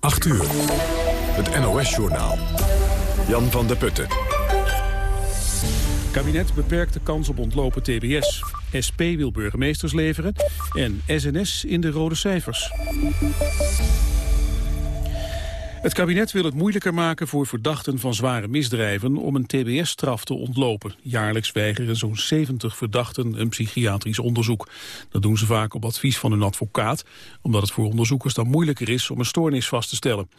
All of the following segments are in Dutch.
8 uur. Het NOS-journaal. Jan van der Putten. Kabinet beperkt de kans op ontlopen TBS. SP wil burgemeesters leveren en SNS in de rode cijfers. Het kabinet wil het moeilijker maken voor verdachten van zware misdrijven om een tbs-straf te ontlopen. Jaarlijks weigeren zo'n 70 verdachten een psychiatrisch onderzoek. Dat doen ze vaak op advies van hun advocaat, omdat het voor onderzoekers dan moeilijker is om een stoornis vast te stellen.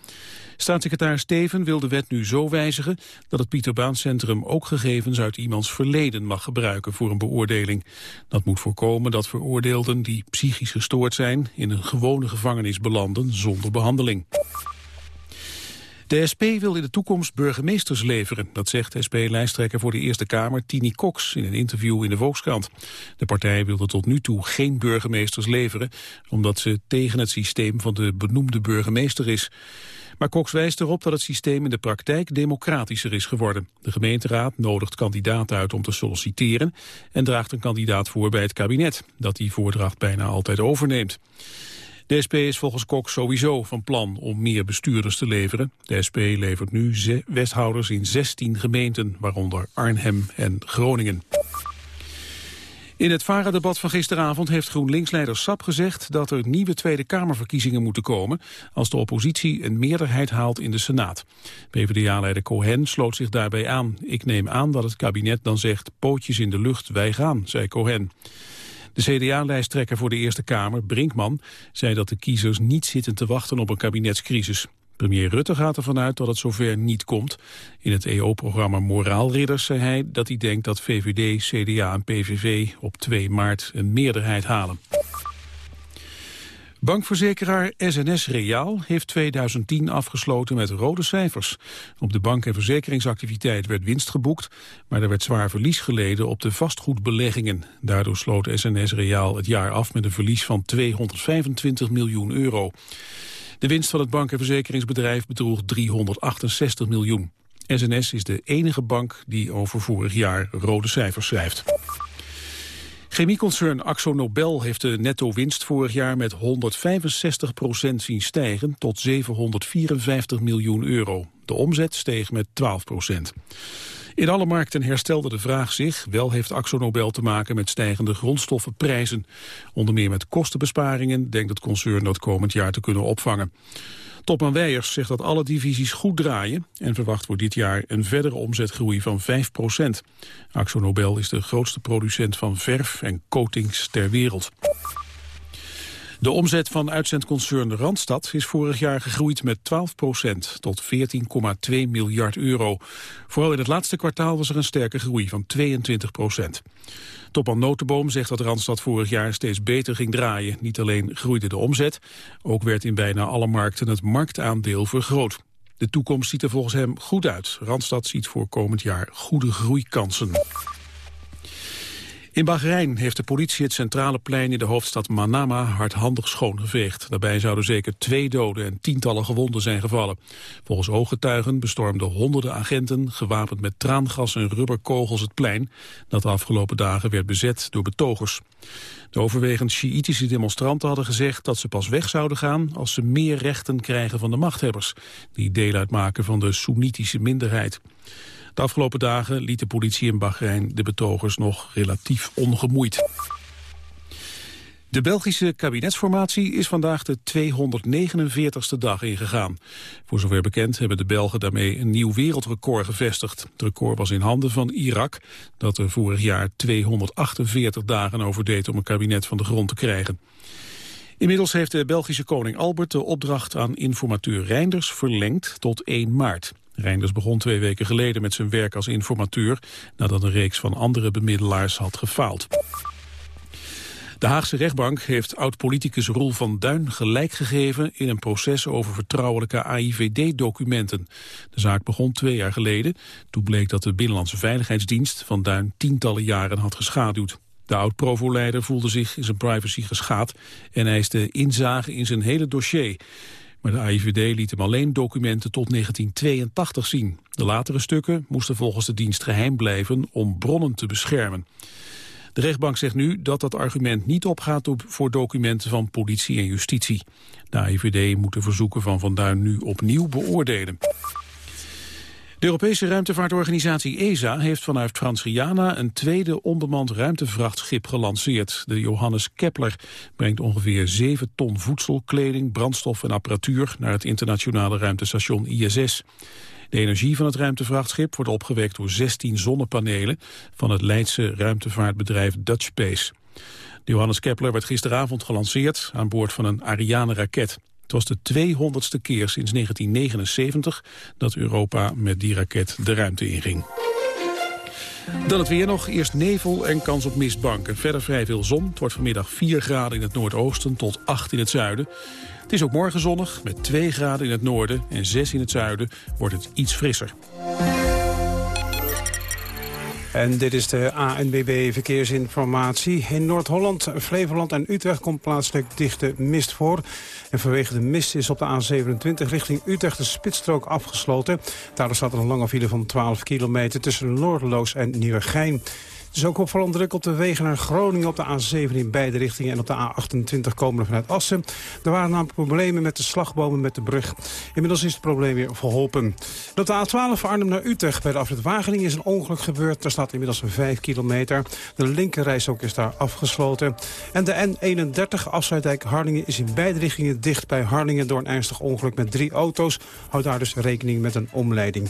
Staatssecretaris Steven wil de wet nu zo wijzigen dat het Pieterbaancentrum ook gegevens uit iemands verleden mag gebruiken voor een beoordeling. Dat moet voorkomen dat veroordeelden die psychisch gestoord zijn in een gewone gevangenis belanden zonder behandeling. De SP wil in de toekomst burgemeesters leveren. Dat zegt SP-lijsttrekker voor de Eerste Kamer Tini Cox in een interview in de Volkskrant. De partij wilde tot nu toe geen burgemeesters leveren... omdat ze tegen het systeem van de benoemde burgemeester is. Maar Cox wijst erop dat het systeem in de praktijk democratischer is geworden. De gemeenteraad nodigt kandidaten uit om te solliciteren... en draagt een kandidaat voor bij het kabinet, dat die voordracht bijna altijd overneemt. De SP is volgens Kok sowieso van plan om meer bestuurders te leveren. De SP levert nu westhouders in 16 gemeenten, waaronder Arnhem en Groningen. In het VARA-debat van gisteravond heeft GroenLinks-leider Sap gezegd dat er nieuwe Tweede Kamerverkiezingen moeten komen als de oppositie een meerderheid haalt in de Senaat. PvdA-leider Cohen sloot zich daarbij aan. Ik neem aan dat het kabinet dan zegt pootjes in de lucht, wij gaan, zei Cohen. De CDA-lijsttrekker voor de Eerste Kamer, Brinkman, zei dat de kiezers niet zitten te wachten op een kabinetscrisis. Premier Rutte gaat ervan uit dat het zover niet komt. In het EO-programma Moraalridders zei hij dat hij denkt dat VVD, CDA en PVV op 2 maart een meerderheid halen. Bankverzekeraar SNS Reaal heeft 2010 afgesloten met rode cijfers. Op de bank- en verzekeringsactiviteit werd winst geboekt, maar er werd zwaar verlies geleden op de vastgoedbeleggingen. Daardoor sloot SNS Reaal het jaar af met een verlies van 225 miljoen euro. De winst van het bank- en verzekeringsbedrijf bedroeg 368 miljoen. SNS is de enige bank die over vorig jaar rode cijfers schrijft. Chemieconcern Axo Nobel heeft de netto-winst vorig jaar met 165 procent zien stijgen tot 754 miljoen euro. De omzet steeg met 12 procent. In alle markten herstelde de vraag zich. Wel heeft Axo Nobel te maken met stijgende grondstoffenprijzen. Onder meer met kostenbesparingen denkt het concern dat komend jaar te kunnen opvangen. Topman Weijers zegt dat alle divisies goed draaien en verwacht voor dit jaar een verdere omzetgroei van 5 procent. Nobel is de grootste producent van verf en coatings ter wereld. De omzet van uitzendconcern Randstad is vorig jaar gegroeid met 12% tot 14,2 miljard euro. Vooral in het laatste kwartaal was er een sterke groei van 22 procent. Topman Notenboom zegt dat Randstad vorig jaar steeds beter ging draaien. Niet alleen groeide de omzet, ook werd in bijna alle markten het marktaandeel vergroot. De toekomst ziet er volgens hem goed uit. Randstad ziet voor komend jaar goede groeikansen. In Bahrein heeft de politie het centrale plein in de hoofdstad Manama hardhandig schoongeveegd. Daarbij zouden zeker twee doden en tientallen gewonden zijn gevallen. Volgens ooggetuigen bestormden honderden agenten gewapend met traangas en rubberkogels het plein dat de afgelopen dagen werd bezet door betogers. De overwegend Sjiïtische demonstranten hadden gezegd dat ze pas weg zouden gaan als ze meer rechten krijgen van de machthebbers, die deel uitmaken van de Soenitische minderheid. De afgelopen dagen liet de politie in Bahrein de betogers nog relatief ongemoeid. De Belgische kabinetsformatie is vandaag de 249ste dag ingegaan. Voor zover bekend hebben de Belgen daarmee een nieuw wereldrecord gevestigd. Het record was in handen van Irak, dat er vorig jaar 248 dagen over deed om een kabinet van de grond te krijgen. Inmiddels heeft de Belgische koning Albert de opdracht aan informateur Reinders verlengd tot 1 maart. Reinders begon twee weken geleden met zijn werk als informateur... nadat een reeks van andere bemiddelaars had gefaald. De Haagse rechtbank heeft oud-politicus Roel van Duin gelijk gegeven in een proces over vertrouwelijke AIVD-documenten. De zaak begon twee jaar geleden. Toen bleek dat de Binnenlandse Veiligheidsdienst van Duin tientallen jaren had geschaduwd. De oud-provo-leider voelde zich in zijn privacy geschaad en eiste inzage in zijn hele dossier. Maar de AIVD liet hem alleen documenten tot 1982 zien. De latere stukken moesten volgens de dienst geheim blijven om bronnen te beschermen. De rechtbank zegt nu dat dat argument niet opgaat voor documenten van politie en justitie. De AIVD moet de verzoeken van Van nu opnieuw beoordelen. De Europese ruimtevaartorganisatie ESA heeft vanuit Frans-Guyana een tweede onbemand ruimtevrachtschip gelanceerd. De Johannes Kepler brengt ongeveer 7 ton voedsel, kleding, brandstof en apparatuur naar het internationale ruimtestation ISS. De energie van het ruimtevrachtschip wordt opgewekt door 16 zonnepanelen van het Leidse ruimtevaartbedrijf Dutch Space. De Johannes Kepler werd gisteravond gelanceerd aan boord van een Ariane-raket. Het was de 200ste keer sinds 1979 dat Europa met die raket de ruimte inging. Dan het weer nog. Eerst nevel en kans op mistbanken. Verder vrij veel zon. Het wordt vanmiddag 4 graden in het noordoosten tot 8 in het zuiden. Het is ook morgen zonnig. Met 2 graden in het noorden en 6 in het zuiden wordt het iets frisser. En dit is de ANBB Verkeersinformatie. In Noord-Holland, Flevoland en Utrecht komt plaatselijk dichte mist voor. En vanwege de mist is op de A27 richting Utrecht de spitsstrook afgesloten. Daardoor staat er een lange file van 12 kilometer tussen Noorderloos en Nieuwegein. Is ook opvallend druk op de wegen naar Groningen op de A7 in beide richtingen en op de A28 komen vanuit Assen. Er waren namelijk problemen met de slagbomen met de brug. Inmiddels is het probleem weer verholpen. op de A12 van Arnhem naar Utrecht bij de afrit Wageningen is een ongeluk gebeurd. Er staat inmiddels een 5 kilometer. De linkerreis ook is daar afgesloten. En de N31 afsluitdijk Harlingen is in beide richtingen dicht bij Harlingen door een ernstig ongeluk met drie auto's. Houd daar dus rekening met een omleiding.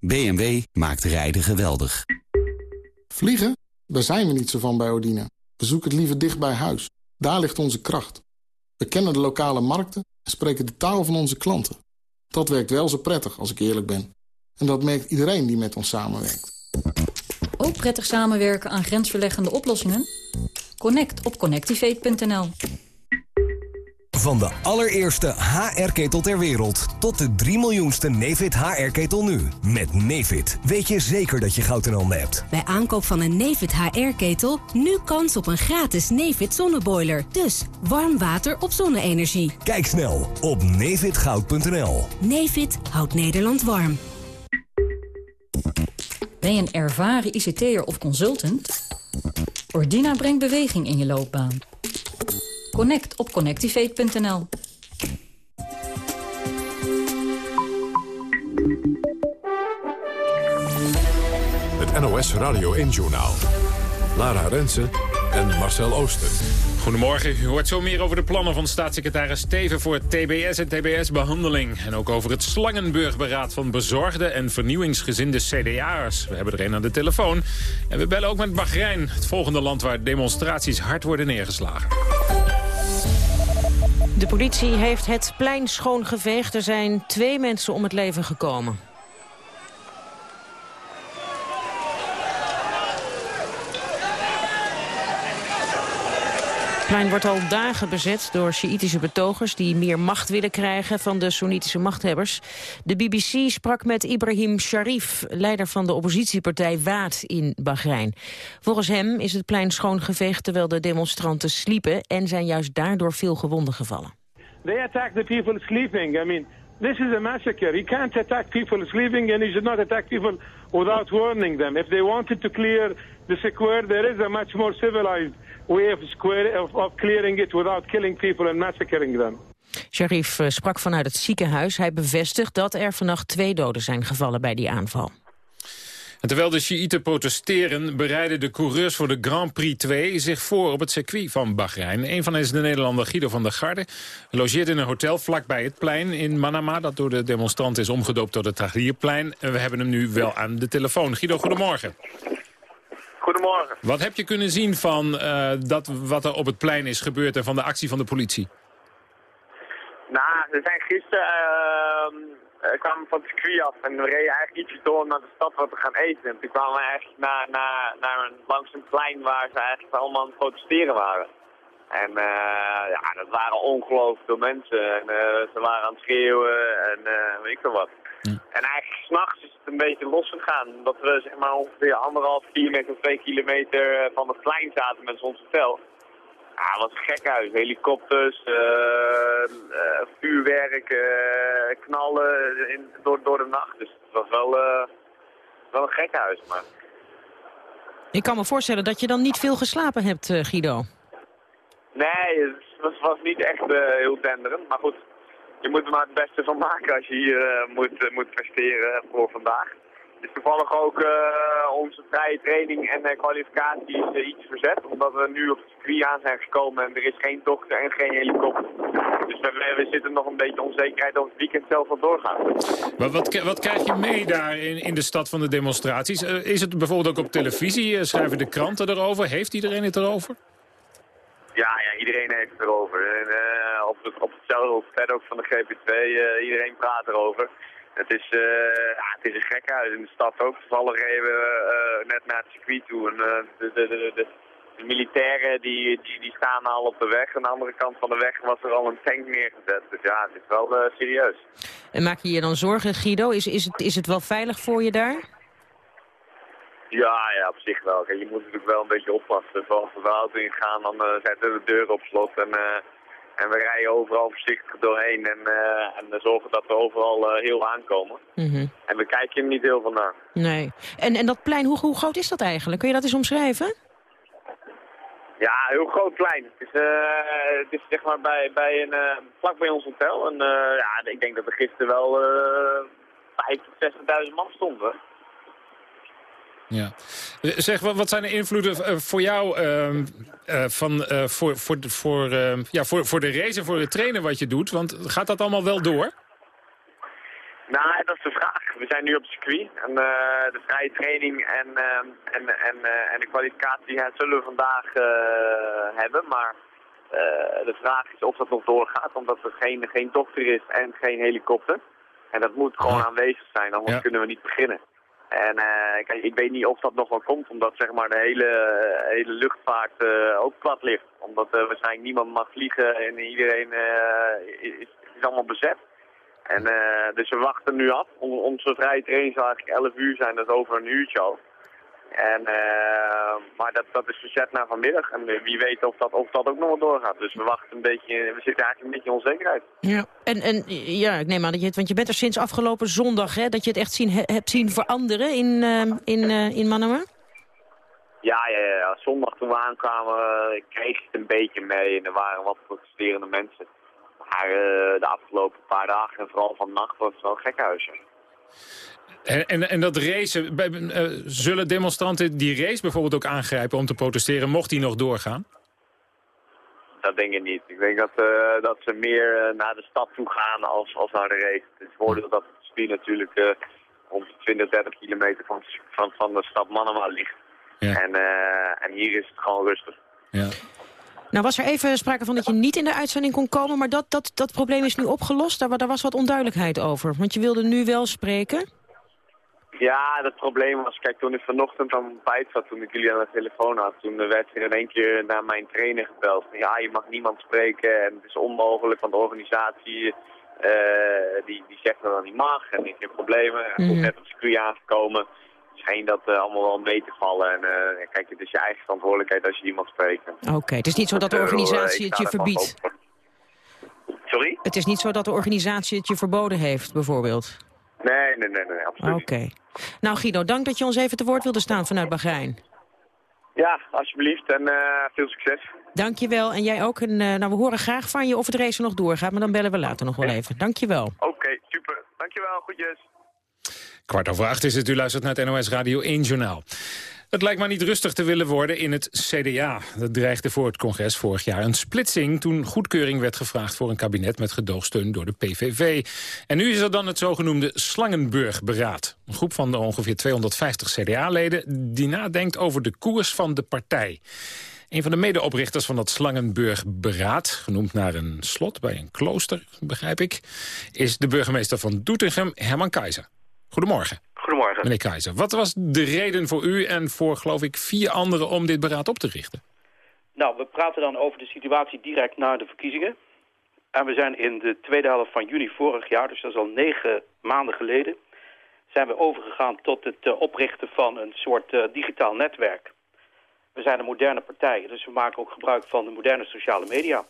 BMW maakt rijden geweldig. Vliegen? Daar zijn we niet zo van bij Odina. We zoeken het liever dicht bij huis. Daar ligt onze kracht. We kennen de lokale markten en spreken de taal van onze klanten. Dat werkt wel zo prettig, als ik eerlijk ben. En dat merkt iedereen die met ons samenwerkt. Ook prettig samenwerken aan grensverleggende oplossingen? Connect op connectivate.nl van de allereerste HR-ketel ter wereld tot de 3 miljoenste Nefit HR-ketel nu. Met Nefit weet je zeker dat je goud in handen hebt. Bij aankoop van een Nefit HR-ketel nu kans op een gratis Nefit zonneboiler. Dus warm water op zonne-energie. Kijk snel op nefitgoud.nl. Nefit houdt Nederland warm. Ben je een ervaren ICT'er of consultant? Ordina brengt beweging in je loopbaan. Connect op connectivate.nl. Het NOS Radio 1-journaal. Lara Rensen en Marcel Ooster. Goedemorgen, u hoort zo meer over de plannen van staatssecretaris Steven voor TBS en TBS-behandeling. En ook over het Slangenburg-beraad van bezorgde en vernieuwingsgezinde CDA'ers. We hebben er een aan de telefoon. En we bellen ook met Bahrein, het volgende land waar demonstraties hard worden neergeslagen. De politie heeft het plein schoongeveegd. Er zijn twee mensen om het leven gekomen. Plein wordt al dagen bezet door Sjiïtische betogers... die meer macht willen krijgen van de Soenitische machthebbers. De BBC sprak met Ibrahim Sharif, leider van de oppositiepartij Waad in Bahrein. Volgens hem is het plein schoongeveegd terwijl de demonstranten sliepen... en zijn juist daardoor veel gewonden gevallen. They attack the people sleeping. I mean, this is a massacre. You can't attack people sleeping and you should not attack people without warning them. If they wanted to clear the square, there is a much more civilized way of, square, of, of clearing it without killing people and massacring them. Sharif eh, sprak vanuit het ziekenhuis. Hij bevestigt dat er vannacht twee doden zijn gevallen bij die aanval. En terwijl de Shiiten protesteren, bereiden de coureurs voor de Grand Prix 2 zich voor op het circuit van Bahrein. Een van hen is de Nederlander Guido van der Garde. Hij logeert in een hotel vlakbij het plein in Manama, dat door de demonstranten is omgedoopt tot het Tahrirplein. En we hebben hem nu wel aan de telefoon. Guido, goedemorgen. Goedemorgen. Wat heb je kunnen zien van uh, dat wat er op het plein is gebeurd en van de actie van de politie? Nou, we zijn gisteren uh, kwamen van het circuit af en we reden eigenlijk ietsje door naar de stad wat te gaan eten. En toen kwamen we eigenlijk naar, naar, naar een, langs een plein waar ze eigenlijk allemaal aan het protesteren waren. En uh, ja, dat waren ongelooflijk veel mensen. En uh, ze waren aan het schreeuwen en uh, weet ik veel wat. Ja. En eigenlijk s'nachts is het een beetje losgegaan. Omdat we zeg maar ongeveer anderhalf kilometer, twee kilometer van het plein zaten met ons hotel. Ja, een gek huis. Helikopters, uh, uh, vuurwerk, uh, knallen in, door, door de nacht. Dus het was wel, wel een gek huis. Maar... Ik kan me voorstellen dat je dan niet veel geslapen hebt, Guido. Nee, het was, was niet echt heel denderend. Maar goed, je moet er maar het beste van maken als je hier moet, moet presteren voor vandaag is toevallig ook uh, onze vrije training en kwalificatie is uh, iets verzet. Omdat we nu op het circuit aan zijn gekomen en er is geen dokter en geen helikopter. Dus we, we zitten nog een beetje onzekerheid of het weekend zelf wel doorgaat. Maar wat, wat krijg je mee daar in, in de stad van de demonstraties? is het bijvoorbeeld ook op televisie? schrijven de kranten erover? Heeft iedereen het erover? Ja, ja iedereen heeft het erover. En, op, het, op hetzelfde ook van de GP2, iedereen praat erover. Het is, uh, ja, het is een gek huis in de stad ook. Toevallig reden we uh, net naar het circuit toe. En, uh, de, de, de, de, militairen die, die, die staan al op de weg. Aan de andere kant van de weg was er al een tank neergezet. Dus ja, het is wel serieus. En maak je je dan zorgen, Guido? Is, is, het, is het wel veilig voor je daar? Ja, ja, op zich wel. Kijk, je moet natuurlijk wel een beetje oppassen. Als we de auto ingaan, dan zetten we de deur op slot. En en we rijden overal voorzichtig doorheen en, uh, en zorgen dat we overal uh, heel aankomen. Mm -hmm. En we kijken er niet heel van naar. Nee. En, en dat plein, hoe, hoe groot is dat eigenlijk? Kun je dat eens omschrijven? Ja, heel groot plein. Het is, uh, het is zeg maar bij, bij een, vlak bij ons hotel. En ja, ik denk dat er gisteren wel uh, 50.000, 60.000 man stonden. Ja. Zeg, wat zijn de invloeden voor jou uh, uh, van, uh, voor, voor, voor, ja, voor, voor de race en voor het trainen wat je doet? Want gaat dat allemaal wel door? Nou, dat is de vraag. We zijn nu op circuit. En de vrije training en, en, en, en de kwalificatie ja, zullen we vandaag hebben. Maar de vraag is of dat nog doorgaat, omdat er geen, geen dokter is en geen helikopter. En dat moet gewoon aanwezig zijn, anders ja. kunnen we niet beginnen. En uh, kijk, ik weet niet of dat nog wel komt, omdat zeg maar, de hele, hele luchtvaart uh, ook plat ligt. Omdat waarschijnlijk niemand mag vliegen en iedereen is, is, allemaal bezet. En, dus we wachten nu af. onze vrije training zal eigenlijk 11 uur zijn, dat is over een uurtje al. En, maar dat, dat is verzet naar vanmiddag. En wie weet of dat, of dat ook nog wel doorgaat. Dus we wachten een beetje, we zitten eigenlijk een beetje in onzekerheid. Ja, en, en ja, ik neem aan dat je het, want je bent er sinds afgelopen zondag, hè, dat je het echt zien, hebt zien veranderen in, uh, in, uh, in Manama? Ja, ja, ja, zondag toen we aankwamen kreeg je het een beetje mee en er waren wat protesterende mensen. Maar de afgelopen paar dagen en vooral van nacht was het wel een gekhuisje. En, en, en, dat racen, uh, zullen demonstranten die race bijvoorbeeld ook aangrijpen om te protesteren, mocht die nog doorgaan? Dat denk ik niet. Ik denk dat, uh, dat ze meer uh, naar de stad toe gaan als, als naar de race. Het is voordeel dat het circuit natuurlijk rond 20, 30 kilometer van, van, van de stad Manama ligt. Ja. En, en hier is het gewoon rustig. Ja. Nou was er even sprake van dat je niet in de uitzending kon komen, maar dat, dat, dat probleem is nu opgelost. Daar, daar was wat onduidelijkheid over, want je wilde nu wel spreken. Ja, het probleem was, kijk, toen ik vanochtend aan mijn bijt zat, toen ik jullie aan de telefoon had, toen werd er in één keer naar mijn trainer gebeld. Ja, je mag niemand spreken en het is onmogelijk, want de organisatie uh, die, die zegt dat dat niet mag en ik heb problemen. En mm -hmm. net op circuit aangekomen. Het scheen dat uh, allemaal wel mee te vallen. En uh, kijk, het is je eigen verantwoordelijkheid als je iemand spreekt. Oké, het is niet zo dat de organisatie het je verbiedt? Sorry? Het is niet zo dat de organisatie het je verboden heeft, bijvoorbeeld? Nee, nee, nee, nee absoluut Oké. Nou Guido, dank dat je ons even te woord wilde staan vanuit Bahrein. Ja, alsjeblieft en uh, veel succes. Dankjewel en jij ook. En, uh, nou, we horen graag van je of het race nog doorgaat, maar dan bellen we later nog wel even. Dankjewel. Oké, okay, super. Dankjewel, goedjes. Kwart over acht is het, u luistert naar het NOS Radio 1 Journaal. Het lijkt maar niet rustig te willen worden in het CDA. Dat dreigde voor het congres vorig jaar een splitsing... toen goedkeuring werd gevraagd voor een kabinet met gedoogsteun door de PVV. En nu is er dan het zogenoemde Slangenburg-beraad. Een groep van de ongeveer 250 CDA-leden... die nadenkt over de koers van de partij. Een van de medeoprichters van dat Slangenburg-beraad... genoemd naar een slot bij een klooster, begrijp ik... is de burgemeester van Doetinchem, Herman Keizer. Goedemorgen. Goedemorgen. Meneer Keizer, wat was de reden voor u en voor, geloof ik, vier anderen om dit beraad op te richten? Nou, we praten dan over de situatie direct na de verkiezingen. En we zijn in de tweede helft van juni vorig jaar, dus dat is al negen maanden geleden... zijn we overgegaan tot het uh, oprichten van een soort uh, digitaal netwerk. We zijn een moderne partij, dus we maken ook gebruik van de moderne sociale media.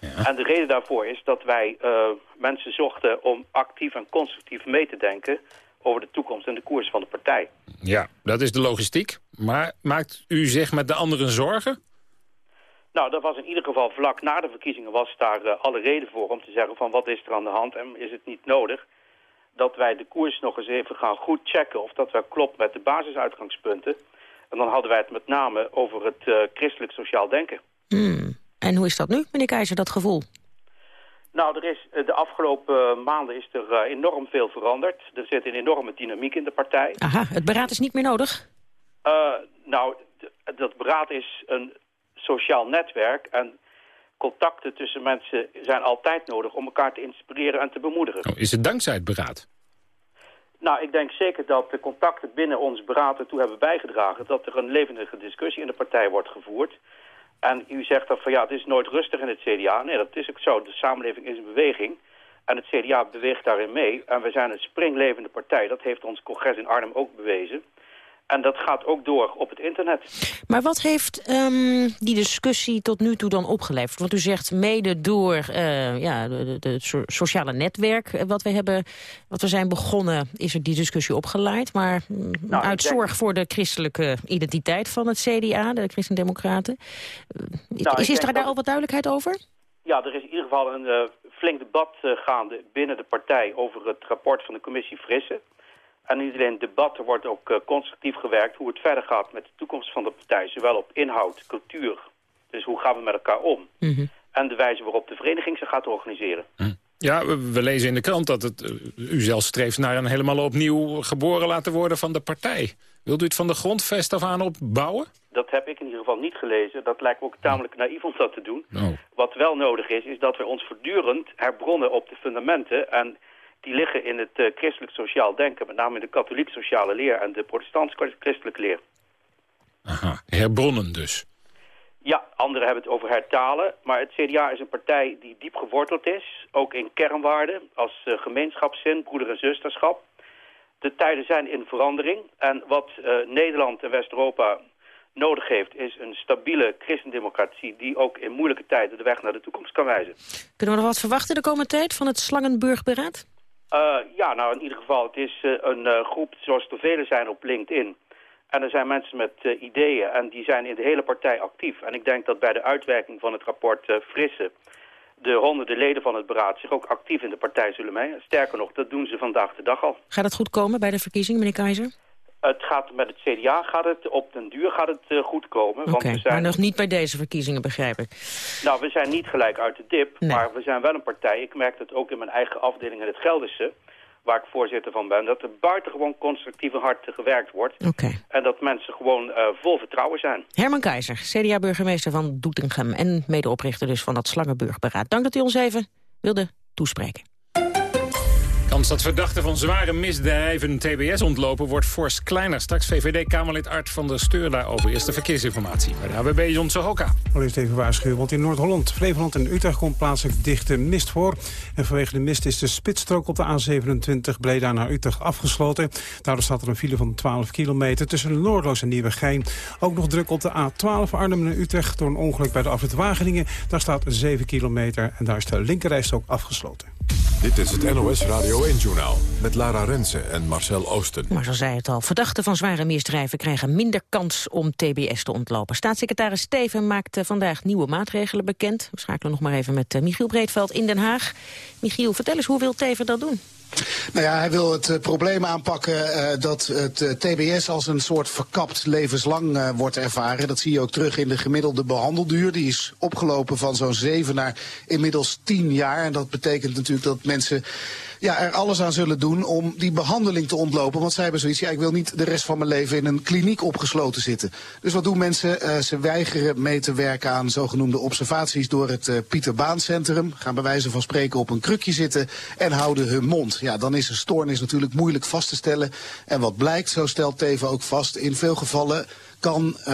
Ja. En de reden daarvoor is dat wij uh, mensen zochten om actief en constructief mee te denken over de toekomst en de koers van de partij. Ja, dat is de logistiek. Maar maakt u zich met de anderen zorgen? Nou, dat was in ieder geval vlak na de verkiezingen was daar uh, alle reden voor om te zeggen van wat is er aan de hand en is het niet nodig dat wij de koers nog eens even gaan goed checken of dat wel klopt met de basisuitgangspunten. En dan hadden wij het met name over het uh, christelijk sociaal denken. Hmm. En hoe is dat nu, meneer Keizer, dat gevoel? Nou, er is, de afgelopen maanden is er uh, enorm veel veranderd. Er zit een enorme dynamiek in de partij. Aha, het beraad is niet meer nodig? Uh, nou, dat beraad is een sociaal netwerk en contacten tussen mensen zijn altijd nodig om elkaar te inspireren en te bemoedigen. Oh, is het dankzij het beraad? Nou, ik denk zeker dat de contacten binnen ons beraad ertoe hebben bijgedragen... dat er een levendige discussie in de partij wordt gevoerd. En u zegt dan van ja, het is nooit rustig in het CDA. Nee, dat is ook zo. De samenleving is een beweging. En het CDA beweegt daarin mee. En we zijn een springlevende partij. Dat heeft ons congres in Arnhem ook bewezen. En dat gaat ook door op het internet. Maar wat heeft um, die discussie tot nu toe dan opgeleverd? Want u zegt mede door uh, ja, de, sociale netwerk wat we, hebben, wat we zijn begonnen... is er die discussie opgeleid. Maar nou, uit denk... zorg voor de christelijke identiteit van het CDA, de Christendemocraten... Nou, is, is er daar dat... al wat duidelijkheid over? Ja, er is in ieder geval een uh, flink debat uh, gaande binnen de partij... over het rapport van de commissie Frisse... En niet alleen debat, er wordt ook uh, constructief gewerkt hoe het verder gaat met de toekomst van de partij. Zowel op inhoud, cultuur, dus hoe gaan we met elkaar om. Mm -hmm. En de wijze waarop de vereniging zich gaat organiseren. Mm. Ja, we, we, lezen in de krant dat het, uh, u zelf streeft naar een helemaal opnieuw geboren laten worden van de partij. Wilt u het van de grondvest af aan opbouwen? Dat heb ik in ieder geval niet gelezen. Dat lijkt me ook tamelijk naïef om dat te doen. Oh. Wat wel nodig is, is dat we ons voortdurend herbronnen op de fundamenten... en die liggen in het uh, christelijk sociaal denken. Met name in de katholiek sociale leer en de protestants-christelijke leer. Aha, herbronnen dus. Ja, anderen hebben het over hertalen. Maar het CDA is een partij die diep geworteld is. Ook in kernwaarden als uh, gemeenschapszin, broeder- en zusterschap. De tijden zijn in verandering. En wat uh, Nederland en West-Europa nodig heeft... is een stabiele christendemocratie... die ook in moeilijke tijden de weg naar de toekomst kan wijzen. Kunnen we nog wat verwachten de komende tijd van het Slangenburgberaad? Uh, ja, nou in ieder geval, het is uh, een uh, groep zoals er vele zijn op LinkedIn. En er zijn mensen met ideeën en die zijn in de hele partij actief. En ik denk dat bij de uitwerking van het rapport Frisse... de honderden leden van het beraad zich ook actief in de partij zullen mee. Sterker nog, dat doen ze vandaag de dag al. Gaat het goed komen bij de verkiezingen, meneer Keizer? Het gaat met het CDA gaat het op den duur gaat het uh, goed komen. Oké, okay, zijn... maar nog niet bij deze verkiezingen, begrijp ik. Nou, we zijn niet gelijk uit de dip, nee. maar we zijn wel een partij. Ik merk het ook in mijn eigen afdeling in het Gelderse, waar ik voorzitter van ben, dat er buitengewoon constructief en hard gewerkt wordt. Okay. En dat mensen gewoon uh, vol vertrouwen zijn. Herman Keizer, CDA-burgemeester van Doetinchem en medeoprichter dus van dat Slangenburgberaad. Dank dat u ons even wilde toespreken dat verdachten van zware misdrijven TBS ontlopen wordt fors kleiner. Straks VVD-Kamerlid Art van der Steur daarover. Eerste verkeersinformatie bij de AWB Jon Sohoka. Allereerst even waarschuwen, want in Noord-Holland, Flevoland en Utrecht komt plaatselijk dichte mist voor. En vanwege de mist is de spitsstrook op de A27 Breda naar Utrecht afgesloten. Daardoor staat er een file van 12 kilometer tussen Noordloos en Nieuwegein. Ook nog druk op de A12 Arnhem naar Utrecht door een ongeluk bij de afrit Wageningen. Daar staat 7 kilometer en daar is de linkerrijst ook afgesloten. Dit is het NOS Radio 1-journaal met Lara Rensen en Marcel Oosten. Maar zo zei het al, verdachten van zware misdrijven krijgen minder kans om TBS te ontlopen. Staatssecretaris Steven maakt vandaag nieuwe maatregelen bekend. We schakelen nog maar even met Michiel Breedveld in Den Haag. Michiel, vertel eens, hoe wil Teven dat doen? Nou ja, hij wil het uh, probleem aanpakken uh, dat het uh, TBS als een soort verkapt levenslang wordt ervaren. Dat zie je ook terug in de gemiddelde behandelduur. Die is opgelopen van zo'n zeven naar inmiddels tien jaar. En dat betekent natuurlijk dat mensen ja, er alles aan zullen doen om die behandeling te ontlopen. Want zij hebben zoiets, ja, ik wil niet de rest van mijn leven in een kliniek opgesloten zitten. Dus wat doen mensen? Uh, ze weigeren mee te werken aan zogenoemde observaties door het uh, Pieter Baan Centrum. Gaan bij wijze van spreken op een krukje zitten en houden hun mond. Ja, dan is een stoornis natuurlijk moeilijk vast te stellen. En wat blijkt, zo stelt Teven ook vast, in veel gevallen kan uh,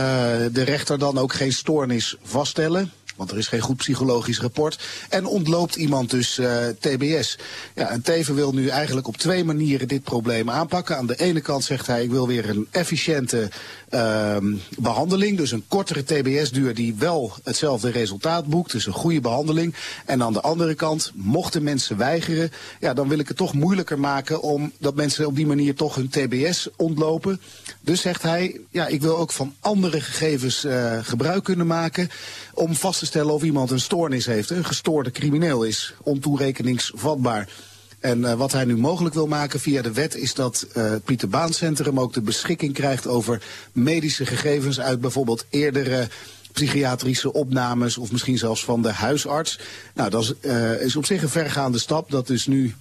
de rechter dan ook geen stoornis vaststellen want er is geen goed psychologisch rapport. En ontloopt iemand dus uh, TBS. Ja, en Teven wil nu eigenlijk op twee manieren dit probleem aanpakken. Aan de ene kant zegt hij, ik wil weer een efficiënte uh, behandeling. Dus een kortere TBS-duur die wel hetzelfde resultaat boekt. Dus een goede behandeling. En aan de andere kant, mochten mensen weigeren... ja, dan wil ik het toch moeilijker maken... omdat mensen op die manier toch hun TBS ontlopen. Dus zegt hij, ja, ik wil ook van andere gegevens uh, gebruik kunnen maken... om vast te stellen of iemand een stoornis heeft. Een gestoorde crimineel is, ontoerekeningsvatbaar. En uh, wat hij nu mogelijk wil maken via de wet is dat uh, het Pieter Baan Centrum ook de beschikking krijgt over medische gegevens uit bijvoorbeeld eerdere psychiatrische opnames of misschien zelfs van de huisarts. Nou, dat is, uh, is op zich een vergaande stap. Dat dus nu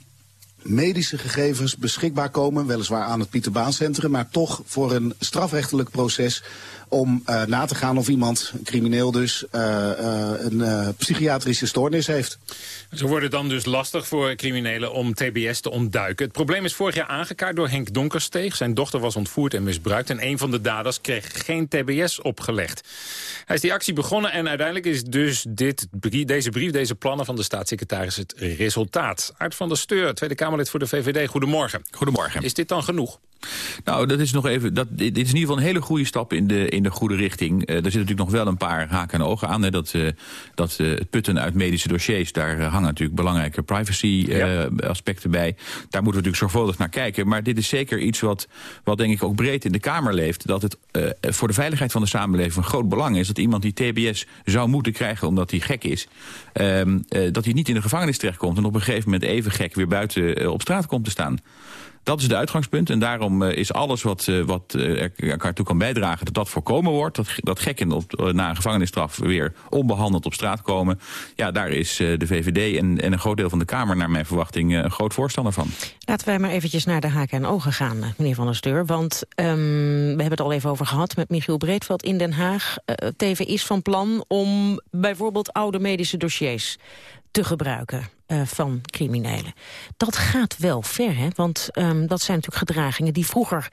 medische gegevens beschikbaar komen, weliswaar aan het Pieter Baan Centrum, maar toch voor een strafrechtelijk proces om uh, na te gaan of iemand, een crimineel dus, uh, uh, een psychiatrische stoornis heeft. Zo wordt het dan dus lastig voor criminelen om TBS te ontduiken. Het probleem is vorig jaar aangekaart door Henk Donkersteeg. Zijn dochter was ontvoerd en misbruikt en een van de daders kreeg geen TBS opgelegd. Hij is die actie begonnen en uiteindelijk is dus dit, deze brief, deze plannen van de staatssecretaris het resultaat. Art van der Steur, Tweede Kamerlid voor de VVD, goedemorgen. Goedemorgen. Is dit dan genoeg? Nou, dat is nog even. Dat, dit is in ieder geval een hele goede stap in de, in de goede richting. Uh, er zitten natuurlijk nog wel een paar haken en ogen aan. Hè, dat uh, dat uh, het putten uit medische dossiers, daar hangen natuurlijk belangrijke privacy ja. aspecten bij. Daar moeten we natuurlijk zorgvuldig naar kijken. Maar dit is zeker iets wat, wat denk ik ook breed in de Kamer leeft. Dat het voor de veiligheid van de samenleving van groot belang is dat iemand die TBS zou moeten krijgen omdat hij gek is, ehm, dat hij niet in de gevangenis terechtkomt en op een gegeven moment even gek weer buiten op straat komt te staan. Dat is het uitgangspunt. En daarom uh, is alles wat, uh, wat er elkaar toe kan bijdragen... dat dat voorkomen wordt. Dat, dat gekken op, na een gevangenisstraf weer onbehandeld op straat komen. Ja, daar is de VVD en, en een groot deel van de Kamer... naar mijn verwachting een groot voorstander van. Laten wij maar eventjes naar de haken en ogen gaan, meneer Van der Steur. Want um, we hebben het al even over gehad met Michiel Breedveld in Den Haag. TV is van plan om bijvoorbeeld oude medische dossiers te gebruiken uh, van criminelen. Dat gaat wel ver, hè? want um, dat zijn natuurlijk gedragingen die vroeger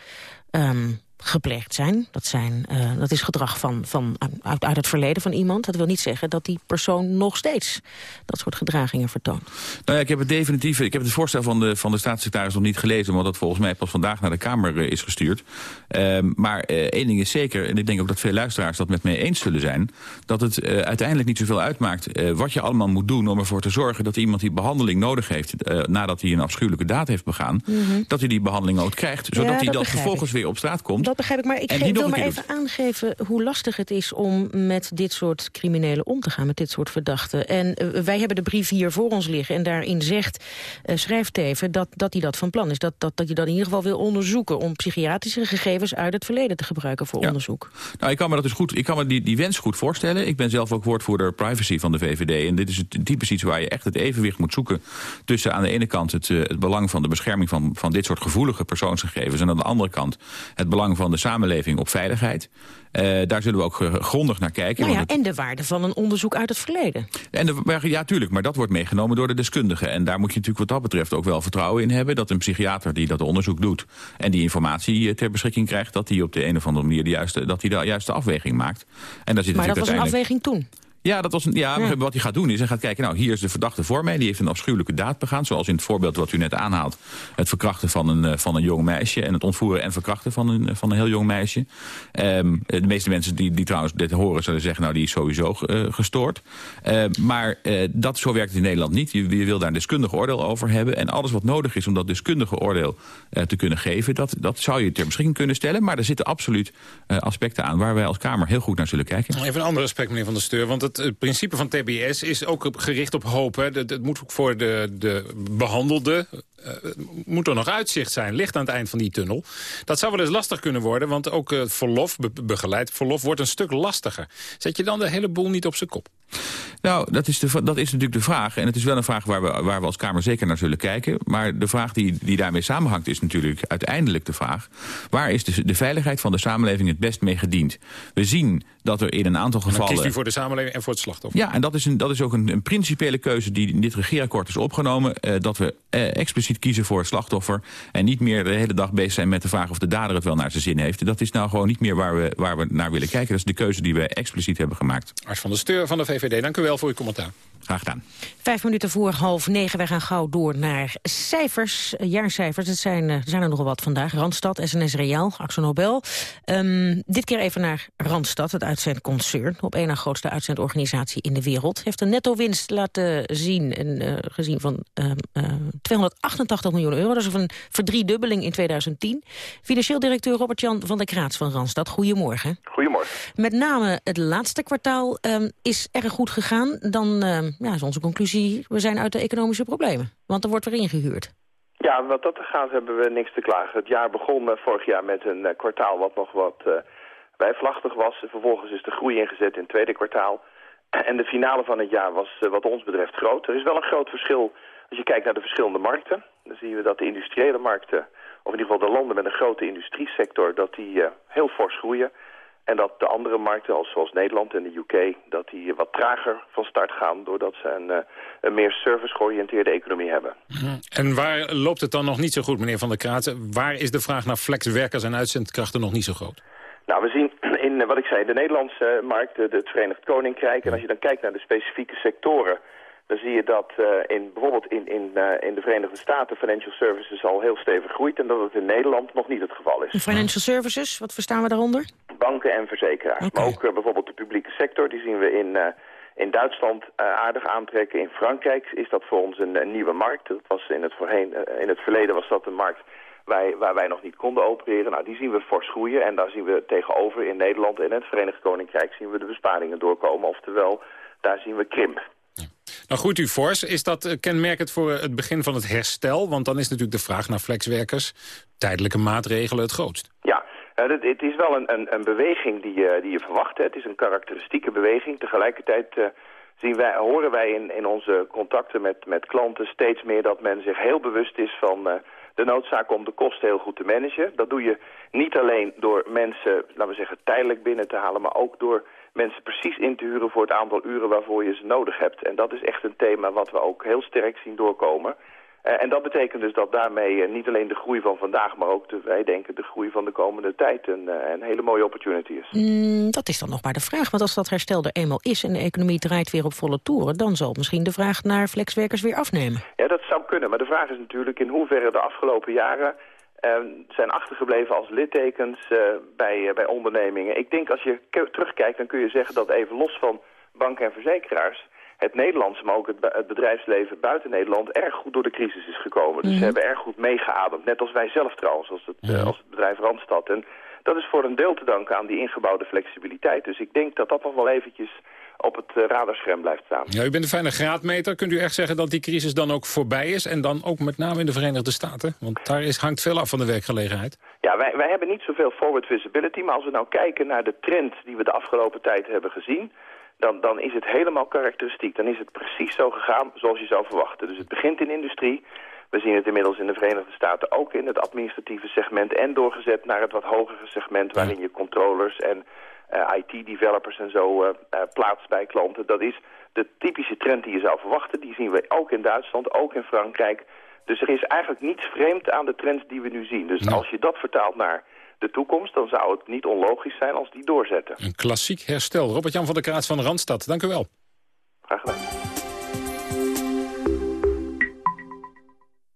um, gepleegd zijn. Dat, zijn, uh, dat is gedrag van, van, uit, uit het verleden van iemand. Dat wil niet zeggen dat die persoon nog steeds dat soort gedragingen vertoont. Nou ja, ik heb het definitief. Ik heb het voorstel van de, van de staatssecretaris nog niet gelezen... omdat dat volgens mij pas vandaag naar de Kamer uh, is gestuurd. Uh, maar één ding is zeker, en ik denk ook dat veel luisteraars dat met mij eens zullen zijn... dat het uiteindelijk niet zoveel uitmaakt wat je allemaal moet doen... om ervoor te zorgen dat iemand die behandeling nodig heeft... nadat hij een afschuwelijke daad heeft begaan... Mm -hmm. dat hij die behandeling ook krijgt. Zodat ja, hij dan vervolgens weer op straat komt dat begrijp ik. Maar ik wil maar even doet. aangeven hoe lastig het is om met dit soort criminelen om te gaan, met dit soort verdachten. En uh, wij hebben de brief hier voor ons liggen en daarin zegt, uh, schrijft even, dat, dat hij dat van plan is. Dat, dat, dat hij dat in ieder geval wil onderzoeken om psychiatrische gegevens uit het verleden te gebruiken voor ja. onderzoek. Nou, ik kan me dat dus goed, ik kan me die, die wens goed voorstellen. Ik ben zelf ook woordvoerder privacy van de VVD. En dit is het type iets waar je echt het evenwicht moet zoeken tussen aan de ene kant het, uh, het belang van de bescherming van, van dit soort gevoelige persoonsgegevens en aan de andere kant het belang van de samenleving op veiligheid. Uh, daar zullen we ook grondig naar kijken. Nou ja, het... En de waarde van een onderzoek uit het verleden. En de, ja, tuurlijk, maar dat wordt meegenomen door de deskundigen. En daar moet je natuurlijk wat dat betreft ook wel vertrouwen in hebben... dat een psychiater die dat onderzoek doet en die informatie ter beschikking krijgt... dat hij op de een of andere manier de juiste, dat hij de juiste afweging maakt. En daar zit maar dat was een afweging toen? Ja, dat was een, ja, ja, wat hij gaat doen is, hij gaat kijken, nou, hier is de verdachte voor mij. Die heeft een afschuwelijke daad begaan, zoals in het voorbeeld wat u net aanhaalt. Het verkrachten van een, van een jong meisje en het ontvoeren en verkrachten van een, van een heel jong meisje. Um, de meeste mensen die, die trouwens dit horen zullen zeggen, nou, die is sowieso uh, gestoord. Uh, maar uh, dat, zo werkt het in Nederland niet. Je, je, wil daar een deskundig oordeel over hebben. En alles wat nodig is om dat deskundige oordeel te kunnen geven, dat, dat zou je ter beschikking kunnen stellen. Maar er zitten absoluut aspecten aan waar wij als Kamer heel goed naar zullen kijken. Even een ander aspect, meneer Van der Steur, want het het principe van TBS is ook gericht op hoop. Hè. Het moet ook voor de, de behandelde uh, moet er nog uitzicht zijn. Licht aan het eind van die tunnel. Dat zou wel eens lastig kunnen worden, want ook uh, verlof, begeleid verlof, wordt een stuk lastiger. Zet je dan de hele boel niet op zijn kop? Nou, dat is, de, dat is natuurlijk de vraag. En het is wel een vraag waar we, waar we als Kamer zeker naar zullen kijken. Maar de vraag die, die daarmee samenhangt is natuurlijk uiteindelijk de vraag... waar is de, de veiligheid van de samenleving het best mee gediend? We zien dat er in een aantal gevallen... kiest u voor de samenleving en voor het slachtoffer. Ja, en dat is, een, dat is ook een, een principiële keuze die in dit regeerakkoord is opgenomen. Eh, dat we eh, expliciet kiezen voor het slachtoffer... en niet meer de hele dag bezig zijn met de vraag of de dader het wel naar zijn zin heeft. Dat is nou gewoon niet meer waar we, waar we naar willen kijken. Dat is de keuze die we expliciet hebben gemaakt. Art van der Steur van de VVD, dank u wel voor uw commentaar. Graag gedaan. Vijf minuten voor half negen. Wij gaan gauw door naar cijfers, eh, jaarcijfers. Het zijn, er zijn er nogal wat vandaag. Randstad, SNS Reaal, Axel Nobel. Um, dit keer even naar Randstad, het uitzendconcern. Op één na grootste uitzendorganisatie in de wereld. Heeft een netto-winst laten zien, en, uh, gezien van um, uh, 288 miljoen euro. Dat is een verdriedubbeling in 2010. Financieel directeur Robert-Jan van der Kraats van Randstad. Goedemorgen. Goedemorgen. Met name het laatste kwartaal um, is erg goed gegaan. Dan ja, is onze conclusie, we zijn uit de economische problemen. Want er wordt weer ingehuurd. Ja, wat dat gaat hebben we niks te klagen. Het jaar begon uh, vorig jaar met een uh, kwartaal wat nog wat uh, bijvlachtig was. Vervolgens is de groei ingezet in het tweede kwartaal. En de finale van het jaar was wat ons betreft groot. Er is wel een groot verschil als je kijkt naar de verschillende markten. Dan zien we dat de industriële markten, of in ieder geval de landen met een grote industriesector, dat die heel fors groeien. En dat de andere markten, zoals Nederland en de UK, dat die wat trager van start gaan... doordat ze een, eh, een meer service-georiënteerde economie hebben. Mhm. En waar loopt het dan nog niet zo goed, meneer Van der Kraten? Waar is de vraag naar flexwerkers en uitzendkrachten nog niet zo groot? Nou, we zien in, wat ik zei, de Nederlandse markt, het Verenigd Koninkrijk... en als je dan kijkt naar de specifieke sectoren dan zie je dat uh, in, bijvoorbeeld in, in, uh, in de Verenigde Staten financial services al heel stevig groeit en dat het in Nederland nog niet het geval is. Financial services, wat verstaan we daaronder? Banken en verzekeraars. Okay. Maar ook uh, bijvoorbeeld de publieke sector, die zien we in, in Duitsland aardig aantrekken. In Frankrijk is dat voor ons een, een nieuwe markt. Dat was in, het voorheen, in het verleden was dat een markt wij, waar wij nog niet konden opereren. Nou, die zien we fors groeien en daar zien we tegenover in Nederland en het Verenigd Koninkrijk zien we de besparingen doorkomen. Oftewel, daar zien we krimp. Nou groeit u fors. Is dat eh, kenmerkend voor het begin van het herstel? Want dan is natuurlijk de vraag naar flexwerkers, tijdelijke maatregelen het grootst. Ja, het, het, is wel een, een, een beweging die, uh, die je verwacht. Hè. Het is een karakteristieke beweging. Tegelijkertijd zien wij, horen wij in, in onze contacten met, met klanten steeds meer dat men zich heel bewust is van de noodzaak om de kosten heel goed te managen. Dat doe je niet alleen door mensen, laten we zeggen, tijdelijk binnen te halen, maar ook door mensen precies in te huren voor het aantal uren waarvoor je ze nodig hebt. En dat is echt een thema wat we ook heel sterk zien doorkomen. Uh, en dat betekent dus dat daarmee uh, niet alleen de groei van vandaag, maar ook de, wij denken de groei van de komende tijd een, uh, een hele mooie opportunity is. Mm, dat is dan nog maar de vraag, want als dat herstel er eenmaal is en de economie draait weer op volle toeren, dan zal misschien de vraag naar flexwerkers weer afnemen. Ja, dat zou kunnen, maar de vraag is natuurlijk in hoeverre de afgelopen jaren zijn achtergebleven als littekens uh, bij, uh, bij ondernemingen. Ik denk als je terugkijkt, dan kun je zeggen dat even los van banken en verzekeraars... het Nederlandse, maar ook het, bedrijfsleven buiten Nederland... erg goed door de crisis is gekomen. Dus ze hebben erg goed meegeademd. Net als wij zelf trouwens, als het, als het bedrijf Randstad. En dat is voor een deel te danken aan die ingebouwde flexibiliteit. Dus ik denk dat dat nog wel eventjes op het uh, radarscherm blijft staan. Ja, u bent een fijne graadmeter. Kunt u echt zeggen dat die crisis dan ook voorbij is? En dan ook met name in de Verenigde Staten? Want daar is, hangt veel af van de werkgelegenheid. Ja, wij, wij hebben niet zoveel forward visibility. Maar als we nou kijken naar de trend die we de afgelopen tijd hebben gezien... Dan, dan is het helemaal karakteristiek. Dan is het precies zo gegaan zoals je zou verwachten. Dus het begint in industrie. We zien het inmiddels in de Verenigde Staten ook in het administratieve segment... en doorgezet naar het wat hogere segment waarin je controllers en IT-developers en zo uh, uh, plaatst bij klanten. Dat is de typische trend die je zou verwachten. Die zien we ook in Duitsland, ook in Frankrijk. Dus er is eigenlijk niets vreemd aan de trends die we nu zien. Dus als je dat vertaalt naar de toekomst... dan zou het niet onlogisch zijn als die doorzetten. Een klassiek herstel. Robert-Jan van der Kraats van Randstad, dank u wel. Graag gedaan.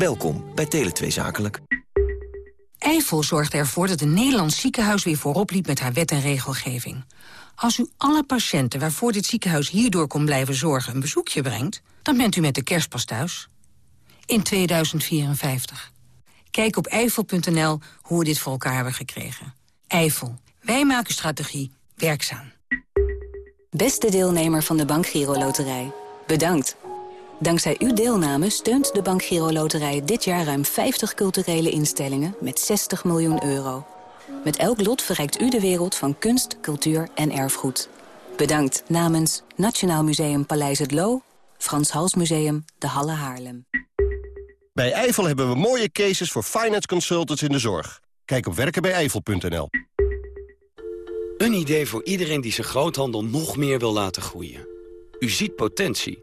Welkom bij Tele2 Zakelijk. Eifel zorgt ervoor dat een Nederlands ziekenhuis weer voorop liep met haar wet en regelgeving. Als u alle patiënten waarvoor dit ziekenhuis hierdoor kon blijven zorgen een bezoekje brengt, dan bent u met de kerstpas thuis. In 2054. Kijk op eifel.nl hoe we dit voor elkaar hebben gekregen. Eifel. Wij maken strategie werkzaam. Beste deelnemer van de Bank Giro Loterij. Bedankt. Dankzij uw deelname steunt de Bank Giro Loterij dit jaar ruim 50 culturele instellingen met 60 miljoen euro. Met elk lot verrijkt u de wereld van kunst, cultuur en erfgoed. Bedankt namens Nationaal Museum Paleis het Loo, Frans Hals Museum, de Halle Haarlem. Bij Eifel hebben we mooie cases voor finance consultants in de zorg. Kijk op werkenbijeifel.nl. Een idee voor iedereen die zijn groothandel nog meer wil laten groeien. U ziet potentie,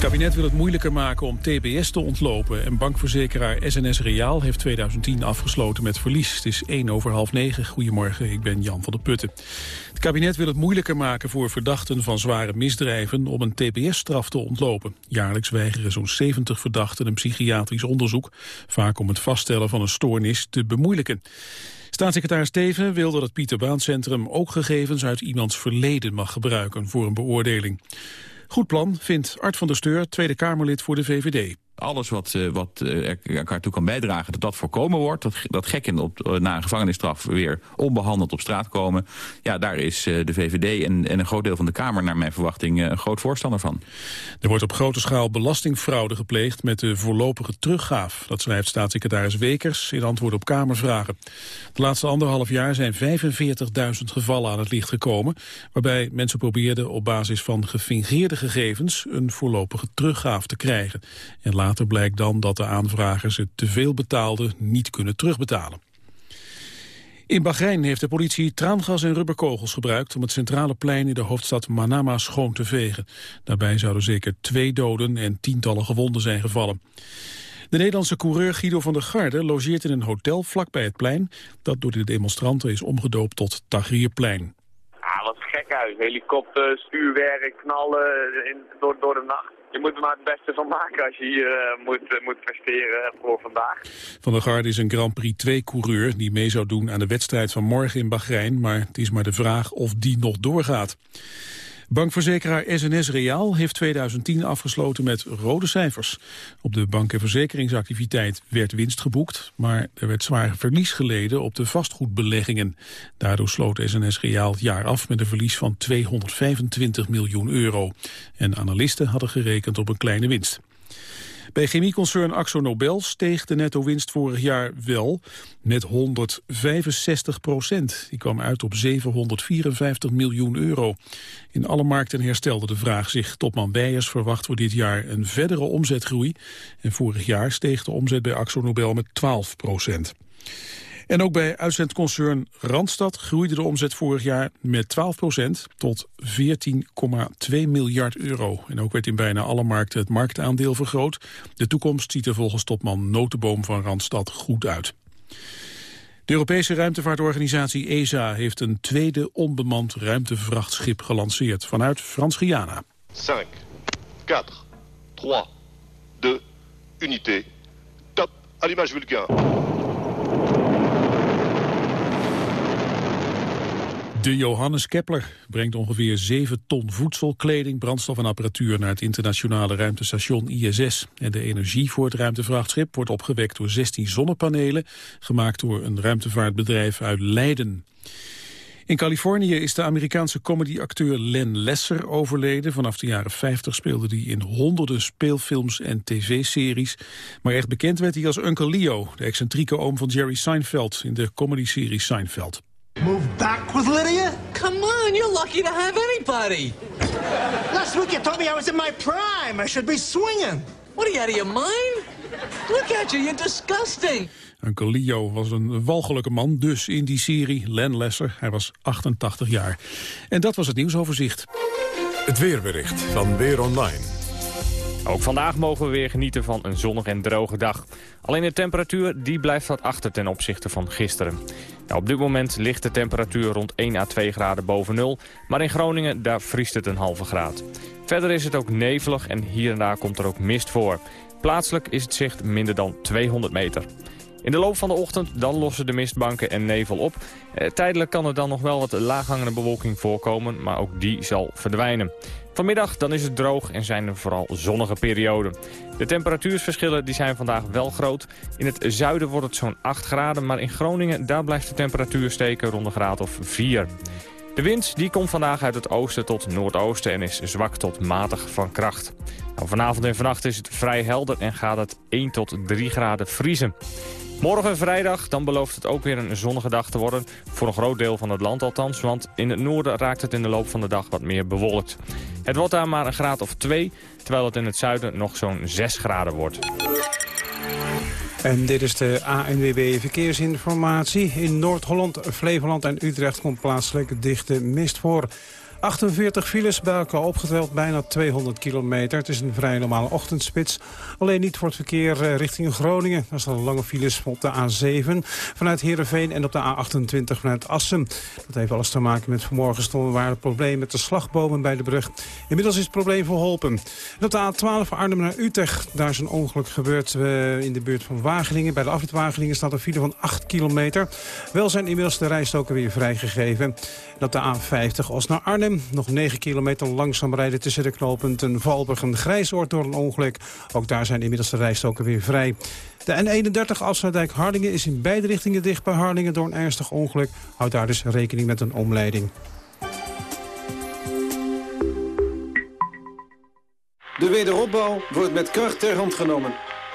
Het kabinet wil het moeilijker maken om TBS te ontlopen. En bankverzekeraar SNS Reaal heeft 2010 afgesloten met verlies. Het is 1 over half 9. Goedemorgen, ik ben Jan van der Putten. Het kabinet wil het moeilijker maken voor verdachten van zware misdrijven... om een TBS-straf te ontlopen. Jaarlijks weigeren zo'n 70 verdachten een psychiatrisch onderzoek... vaak om het vaststellen van een stoornis te bemoeilijken. Staatssecretaris Steven wil dat het Pieter Baan Centrum ook gegevens uit iemands verleden mag gebruiken voor een beoordeling. Goed plan, vindt Art van der Steur, Tweede Kamerlid voor de VVD alles wat, uh, wat uh, elkaar toe kan bijdragen dat dat voorkomen wordt. Dat, dat gekken op, uh, na een gevangenisstraf weer onbehandeld op straat komen. Ja, daar is de VVD en, en, een groot deel van de Kamer naar mijn verwachting een groot voorstander van. Er wordt op grote schaal belastingfraude gepleegd met de voorlopige teruggaaf. Dat schrijft staatssecretaris Wekers in antwoord op Kamervragen. De laatste anderhalf jaar zijn 45.000 gevallen aan het licht gekomen. Waarbij mensen probeerden op basis van gefingeerde gegevens een voorlopige teruggaaf te krijgen. En Later blijkt dan dat de aanvragers het te veel betaalden niet kunnen terugbetalen. In Bahrein heeft de politie traangas en rubberkogels gebruikt... om het centrale plein in de hoofdstad Manama schoon te vegen. Daarbij zouden zeker twee doden en tientallen gewonden zijn gevallen. De Nederlandse coureur Guido van der Garde logeert in een hotel vlakbij het plein... dat door de demonstranten is omgedoopt tot Tahrirplein. Helikopter, stuurwerk, knallen in, door, door de nacht je moet er maar het beste van maken als je hier uh, moet, uh, moet presteren voor vandaag. Van der Garde is een Grand Prix 2-coureur die mee zou doen aan de wedstrijd van morgen in Bahrein. Maar het is maar de vraag of die nog doorgaat. Bankverzekeraar SNS Reaal heeft 2010 afgesloten met rode cijfers. Op de bank- en verzekeringsactiviteit werd winst geboekt... maar er werd zwaar verlies geleden op de vastgoedbeleggingen. Daardoor sloot SNS Reaal het jaar af met een verlies van 225 miljoen euro. En analisten hadden gerekend op een kleine winst. Bij chemieconcern Axo Nobel steeg de netto-winst vorig jaar wel met 165 procent. Die kwam uit op 754 miljoen euro. In alle markten herstelde de vraag zich. Topman Beijers verwacht voor dit jaar een verdere omzetgroei. En vorig jaar steeg de omzet bij Axo Nobel met 12 procent. En ook bij uitzendconcern Randstad groeide de omzet vorig jaar met 12% tot 14,2 miljard euro. En ook werd in bijna alle markten het marktaandeel vergroot. De toekomst ziet er volgens topman Notenboom van Randstad goed uit. De Europese ruimtevaartorganisatie ESA heeft een tweede onbemand ruimtevrachtschip gelanceerd vanuit Frans-Guyana. 5, 4, 3, 2, unité, top, allumage Vulcain. De Johannes Kepler brengt ongeveer 7 ton voedsel, kleding, brandstof en apparatuur naar het internationale ruimtestation ISS. En de energie voor het ruimtevrachtschip wordt opgewekt door 16 zonnepanelen, gemaakt door een ruimtevaartbedrijf uit Leiden. In Californië is de Amerikaanse comedyacteur Len Lesser overleden. Vanaf de jaren 50 speelde hij in honderden speelfilms en tv-series. Maar echt bekend werd hij als Uncle Leo, de excentrieke oom van Jerry Seinfeld in de comedyserie Seinfeld. Move back with Lydia? Come on, you're lucky to have anybody. Last week you told me I was in my prime. I should be swinging. What are you out of your mind? Look at you, you're disgusting. Uncle Leo was een walgelijke man, dus in die serie Len Lesser. Hij was 88 jaar. En dat was het nieuwsoverzicht. Het weerbericht van Weer Online. Ook vandaag mogen we weer genieten van een zonnige en droge dag. Alleen de temperatuur die blijft wat achter ten opzichte van gisteren. Nou, op dit moment ligt de temperatuur rond 1 à 2 graden boven nul. Maar in Groningen daar vriest het een halve graad. Verder is het ook nevelig en hier en daar komt er ook mist voor. Plaatselijk is het zicht minder dan 200 meter. In de loop van de ochtend dan lossen de mistbanken en nevel op. Eh, tijdelijk kan er dan nog wel wat laaghangende bewolking voorkomen, maar ook die zal verdwijnen. Vanmiddag dan is het droog en zijn er vooral zonnige perioden. De temperatuursverschillen die zijn vandaag wel groot. In het zuiden wordt het zo'n 8 graden, maar in Groningen daar blijft de temperatuur steken rond een graad of 4. De wind die komt vandaag uit het oosten tot noordoosten en is zwak tot matig van kracht. Nou, vanavond en vannacht is het vrij helder en gaat het 1 tot 3 graden vriezen. Morgen vrijdag, dan belooft het ook weer een zonnige dag te worden. Voor een groot deel van het land althans, want in het noorden raakt het in de loop van de dag wat meer bewolkt. Het wordt daar maar een graad of 2, terwijl het in het zuiden nog zo'n 6 graden wordt. En dit is de ANWB Verkeersinformatie. In Noord-Holland, Flevoland en Utrecht komt plaatselijk dichte mist voor. 48 files bij elkaar opgeteld, bijna 200 kilometer. Het is een vrij normale ochtendspits. Alleen niet voor het verkeer eh, richting Groningen. Daar staan lange files op de A7 vanuit Heerenveen en op de A28 vanuit Assen. Dat heeft alles te maken met vanmorgen stonden waren problemen met de slagbomen bij de brug. Inmiddels is het probleem verholpen. En op de A12 van Arnhem naar Utrecht, daar is een ongeluk gebeurd uh, in de buurt van Wageningen. Bij de afrit Wageningen staat een file van 8 kilometer. Wel zijn inmiddels de rijstoken weer vrijgegeven. En op de A50 Os naar Arnhem nog 9 kilometer langzaam rijden tussen de knooppunten Valburg en Grijsoord door een ongeluk. Ook daar zijn inmiddels de rijstoken weer vrij. De N31 Afsluitdijk-Hardingen is in beide richtingen dicht bij Hardingen door een ernstig ongeluk. Houd daar dus rekening met een omleiding. De wederopbouw wordt met kracht ter hand genomen.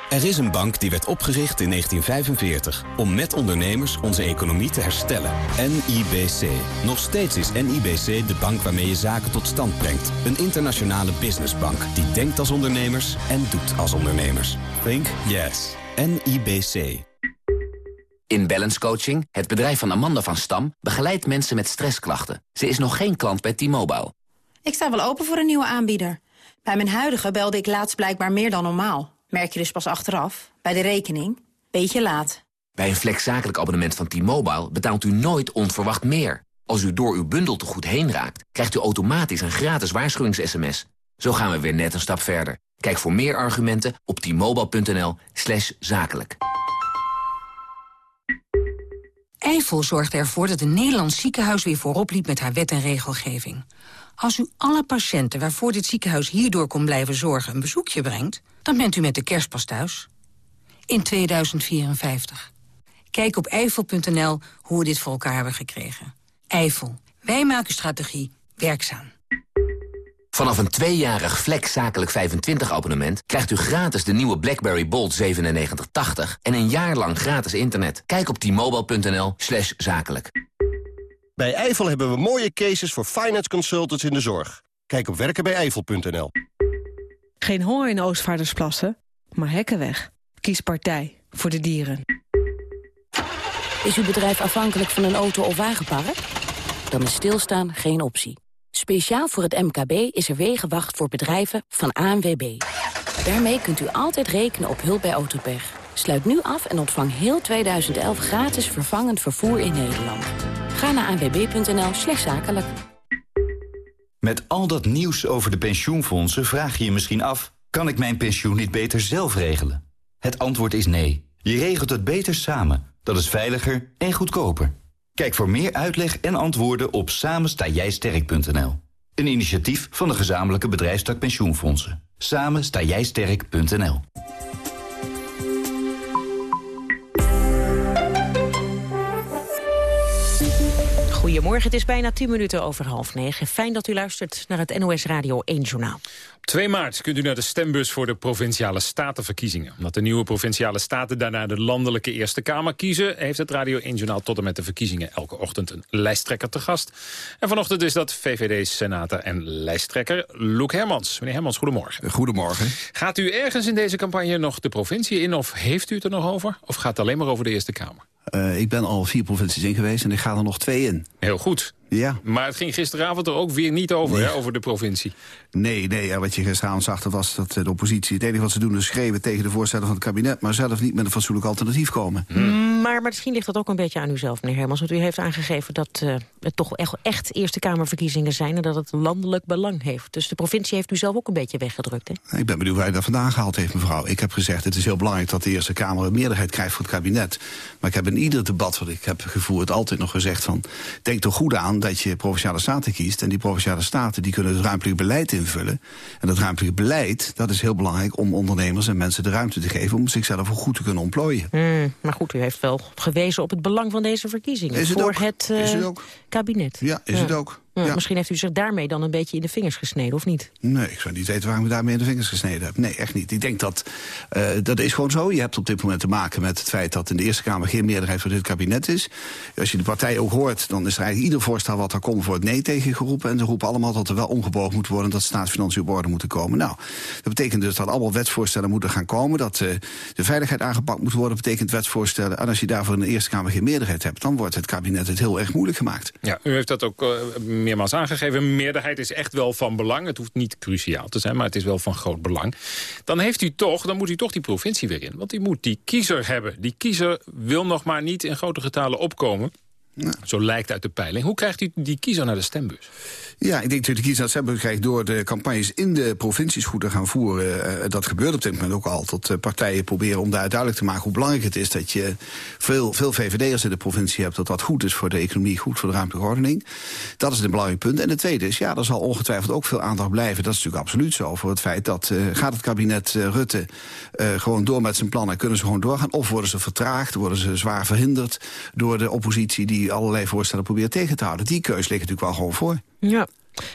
Er is een bank die werd opgericht in 1945 om met ondernemers onze economie te herstellen. NIBC. Nog steeds is NIBC de bank waarmee je zaken tot stand brengt. Een internationale businessbank die denkt als ondernemers en doet als ondernemers. Think yes. NIBC. In Balance Coaching, het bedrijf van Amanda van Stam... begeleidt mensen met stressklachten. Ze is nog geen klant bij T-Mobile. Ik sta wel open voor een nieuwe aanbieder. Bij mijn huidige belde ik laatst blijkbaar meer dan normaal. Merk je dus pas achteraf, bij de rekening. Beetje laat. Bij een flexzakelijk abonnement van T-Mobile betaalt u nooit onverwacht meer. Als u door uw bundel te goed heen raakt, krijgt u automatisch een gratis waarschuwings-sms. Zo gaan we weer net een stap verder. Kijk voor meer argumenten op t-mobile.nl slash zakelijk. Eifel zorgt ervoor dat een Nederlands ziekenhuis weer voorop liep met haar wet en regelgeving. Als u alle patiënten waarvoor dit ziekenhuis hierdoor kon blijven zorgen een bezoekje brengt, dan bent u met de kerstpas thuis. In 2054. Kijk op eifel.nl hoe we dit voor elkaar hebben gekregen. Eifel. Wij maken strategie werkzaam. Vanaf een tweejarig Flex Zakelijk 25 abonnement krijgt u gratis de nieuwe BlackBerry Bold 9780 en een jaar lang gratis internet. Kijk op t-mobile.nl zakelijk. Bij Eifel hebben we mooie cases voor finance consultants in de zorg. Kijk op werkenbijeifel.nl. Geen honger in Oostvaardersplassen, maar hekken weg. Kies partij voor de dieren. Is uw bedrijf afhankelijk van een auto of wagenpark? Dan is stilstaan geen optie. Speciaal voor het MKB is er Wegenwacht voor bedrijven van ANWB. Daarmee kunt u altijd rekenen op hulp bij autopech. Sluit nu af en ontvang heel 2011 gratis vervangend vervoer in Nederland. Ga naar anwb.nl slash zakelijk. Met al dat nieuws over de pensioenfondsen vraag je je misschien af... kan ik mijn pensioen niet beter zelf regelen? Het antwoord is nee. Je regelt het beter samen. Dat is veiliger en goedkoper. Kijk voor meer uitleg en antwoorden op samenstaaijsterk.nl. Een initiatief van de gezamenlijke bedrijfstak pensioenfondsen. Samen sterk.nl. Goedemorgen, het is bijna 10 minuten over half negen. Fijn dat u luistert naar het NOS Radio 1 Journaal. Op 2 maart kunt u naar de stembus voor de Provinciale Statenverkiezingen. Omdat de nieuwe Provinciale Staten daarna de landelijke Eerste Kamer kiezen... heeft het Radio 1 Journaal tot en met de verkiezingen elke ochtend een lijsttrekker te gast. En vanochtend is dat VVD-senator en lijsttrekker Loek Hermans. Meneer Hermans, goedemorgen. Goedemorgen. Gaat u ergens in deze campagne nog de provincie in of heeft u het er nog over? Of gaat het alleen maar over de Eerste Kamer? Uh, ik ben al vier provincies in geweest en ik ga er nog twee in. Heel goed. Ja. Maar het ging gisteravond er ook weer niet over, nee. hè, over de provincie. Nee, nee ja, wat je gisteravond zag, dat was dat de oppositie... het enige wat ze doen is schreeuwen tegen de voorstellen van het kabinet... maar zelf niet met een fatsoenlijk alternatief komen. Hmm. Maar, maar misschien ligt dat ook een beetje aan uzelf, meneer Hermans. Want u heeft aangegeven dat uh, het toch echt, echt Eerste Kamerverkiezingen zijn... en dat het landelijk belang heeft. Dus de provincie heeft u zelf ook een beetje weggedrukt, hè? Ik ben benieuwd waar u dat vandaan gehaald heeft, mevrouw. Ik heb gezegd, het is heel belangrijk dat de Eerste Kamer... een meerderheid krijgt voor het kabinet. Maar ik heb in ieder debat wat ik heb gevoerd altijd nog gezegd van... denk er goed aan dat je provinciale staten kiest... en die provinciale staten die kunnen het ruimtelijk beleid invullen. En dat ruimtelijk beleid, dat is heel belangrijk... om ondernemers en mensen de ruimte te geven... om zichzelf goed te kunnen ontplooien. Mm, maar goed, u heeft wel gewezen op het belang van deze verkiezingen. Is het voor ook? het, uh, is het ook? kabinet. Ja, is ja. het ook. Ja, Misschien heeft u zich daarmee dan een beetje in de vingers gesneden, of niet? Nee, ik zou niet weten waarom ik daarmee in de vingers gesneden heb. Nee, echt niet. Ik denk dat, uh, dat is gewoon zo. Je hebt op dit moment te maken met het feit dat in de Eerste Kamer geen meerderheid voor dit kabinet is. Als je de partij ook hoort, dan is er eigenlijk ieder voorstel wat er komt voor het nee tegen geroepen. En ze roepen allemaal dat er wel omgebogen moet worden, dat staatsfinanciën op orde moeten komen. Nou, dat betekent dus dat allemaal wetsvoorstellen moeten gaan komen, dat uh, de veiligheid aangepakt moet worden, betekent wetsvoorstellen. En als je daarvoor in de Eerste Kamer geen meerderheid hebt, dan wordt het kabinet het heel erg moeilijk gemaakt. Ja, u heeft dat ook uh, meermaals aangegeven meerderheid is echt wel van belang. Het hoeft niet cruciaal te zijn, maar het is wel van groot belang. Dan heeft u toch, dan moet u toch die provincie weer in. Want u moet die kiezer hebben. Die kiezer wil nog maar niet in grote getalen opkomen. Ja. Zo lijkt uit de peiling. Hoe krijgt u die kiezer naar de stembus? Ja, ik denk dat de kiezer naar de stembus krijgt door de campagnes in de provincies goed te gaan voeren. Uh, dat gebeurt op dit moment ook al. Dat uh, partijen proberen om daar duidelijk te maken hoe belangrijk het is dat je veel, veel VVD'ers in de provincie hebt. Dat dat goed is voor de economie, goed voor de ruimtelijke ordening. Dat is een belangrijk punt. En het tweede is, ja, er zal ongetwijfeld ook veel aandacht blijven. Dat is natuurlijk absoluut zo voor het feit dat uh, gaat het kabinet Rutte gewoon door met zijn plannen. Kunnen ze gewoon doorgaan? Of worden ze vertraagd? Worden ze zwaar verhinderd door de oppositie die allerlei voorstellen probeert tegen te houden. Die keus ligt natuurlijk wel gewoon voor. Ja.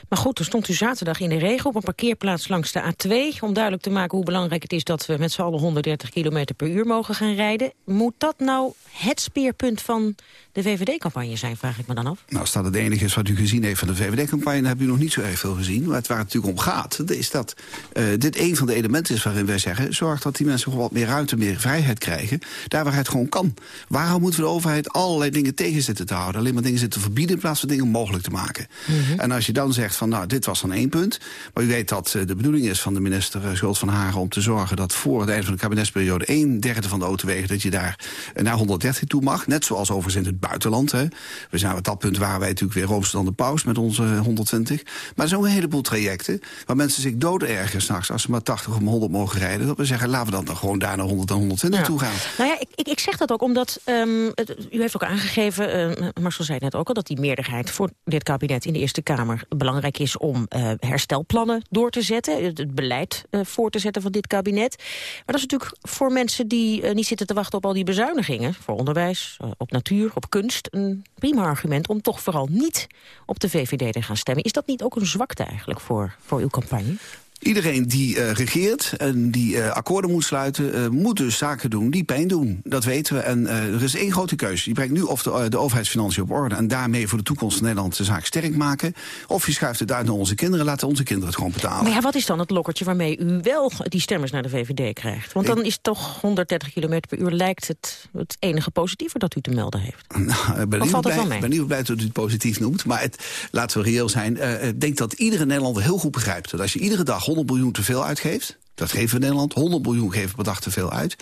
Maar goed, toen stond u zaterdag in de regen op een parkeerplaats langs de A2... om duidelijk te maken hoe belangrijk het is dat we met z'n allen 130 km per uur mogen gaan rijden. Moet dat nou het speerpunt van de VVD-campagne zijn, vraag ik me dan af? Nou, als dat het enige is wat u gezien heeft van de VVD-campagne... dan hebt u nog niet zo erg veel gezien. Maar het waar het natuurlijk om gaat, is dat uh, dit een van de elementen is waarin wij zeggen... zorg dat die mensen gewoon wat meer ruimte, meer vrijheid krijgen. Daar waar het gewoon kan. Waarom moeten we de overheid allerlei dingen tegen zitten te houden? Alleen maar dingen zitten te verbieden in plaats van dingen mogelijk te maken. Mm -hmm. En als je dan zegt van, nou, dit was dan één punt. Maar u weet dat uh, de bedoeling is van de minister uh, Schult van Hagen... om te zorgen dat voor het einde van de kabinetsperiode... een derde van de autowegen, dat je daar naar 130 toe mag. Net zoals overigens in het buitenland. Hè. We zijn op dat punt waren wij natuurlijk weer roomster dan de paus... met onze 120. Maar er zijn ook een heleboel trajecten... waar mensen zich dood ergeren s'nachts... als ze maar 80 of 100 mogen rijden. Dat we zeggen, laten we dan, dan gewoon daar naar 100 en 120 ja. toe gaan. Nou ja, ik, ik, ik zeg dat ook omdat... Um, het, u heeft ook aangegeven, uh, Marcel zei net ook al... dat die meerderheid voor dit kabinet in de Eerste Kamer belangrijk is om uh, herstelplannen door te zetten. Het, het beleid uh, voor te zetten van dit kabinet. Maar dat is natuurlijk voor mensen die uh, niet zitten te wachten op al die bezuinigingen. Voor onderwijs, op natuur, op kunst. Een prima argument om toch vooral niet op de VVD te gaan stemmen. Is dat niet ook een zwakte eigenlijk voor, voor uw campagne? Iedereen die uh, regeert en die uh, akkoorden moet sluiten... Uh, moet dus zaken doen die pijn doen. Dat weten we. En er is één grote keuze. Je brengt nu of de, de overheidsfinanciën op orde... en daarmee voor de toekomst van Nederland de zaak sterk maken... of je schuift het uit naar onze kinderen. Laten onze kinderen het gewoon betalen. Maar ja, wat is dan het lokkertje waarmee u wel die stemmers naar de VVD krijgt? Want dan is toch 130 km per uur lijkt het het enige positieve dat u te melden heeft. Nou, ik ben niet blij, ben niet blij dat u het positief noemt. Maar het, laten we reëel zijn. Ik denk dat iedere Nederlander heel goed begrijpt... dat als je iedere dag 100 miljoen te veel uitgeeft... dat geven we in Nederland, 100 miljoen geven per dag te veel uit...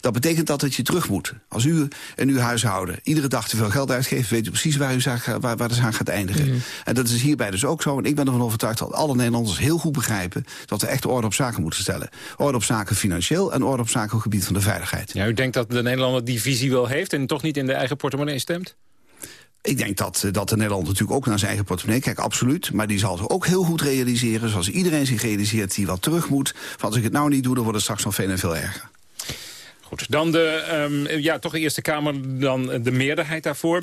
dat betekent dat het je terug moet. Als u in uw huishouden iedere dag te veel geld uitgeeft... weet u precies waar, u zaak, waar, waar de zaak gaat eindigen. Mm. En dat is hierbij dus ook zo. En ik ben ervan overtuigd dat alle Nederlanders heel goed begrijpen... dat we echt orde op zaken moeten stellen. Orde op zaken financieel en orde op zaken op het gebied van de veiligheid. Ja, u denkt dat de Nederlander die visie wel heeft... en toch niet in de eigen portemonnee stemt? Ik denk dat, dat de Nederland natuurlijk ook naar zijn eigen portemonnee kijkt, absoluut. Maar die zal zich ook heel goed realiseren, zoals iedereen zich realiseert... die wat terug moet. Van als ik het nou niet doe, dan wordt het straks nog veel en veel erger. Goed, dan de, um, ja, toch de Eerste Kamer, dan de meerderheid daarvoor.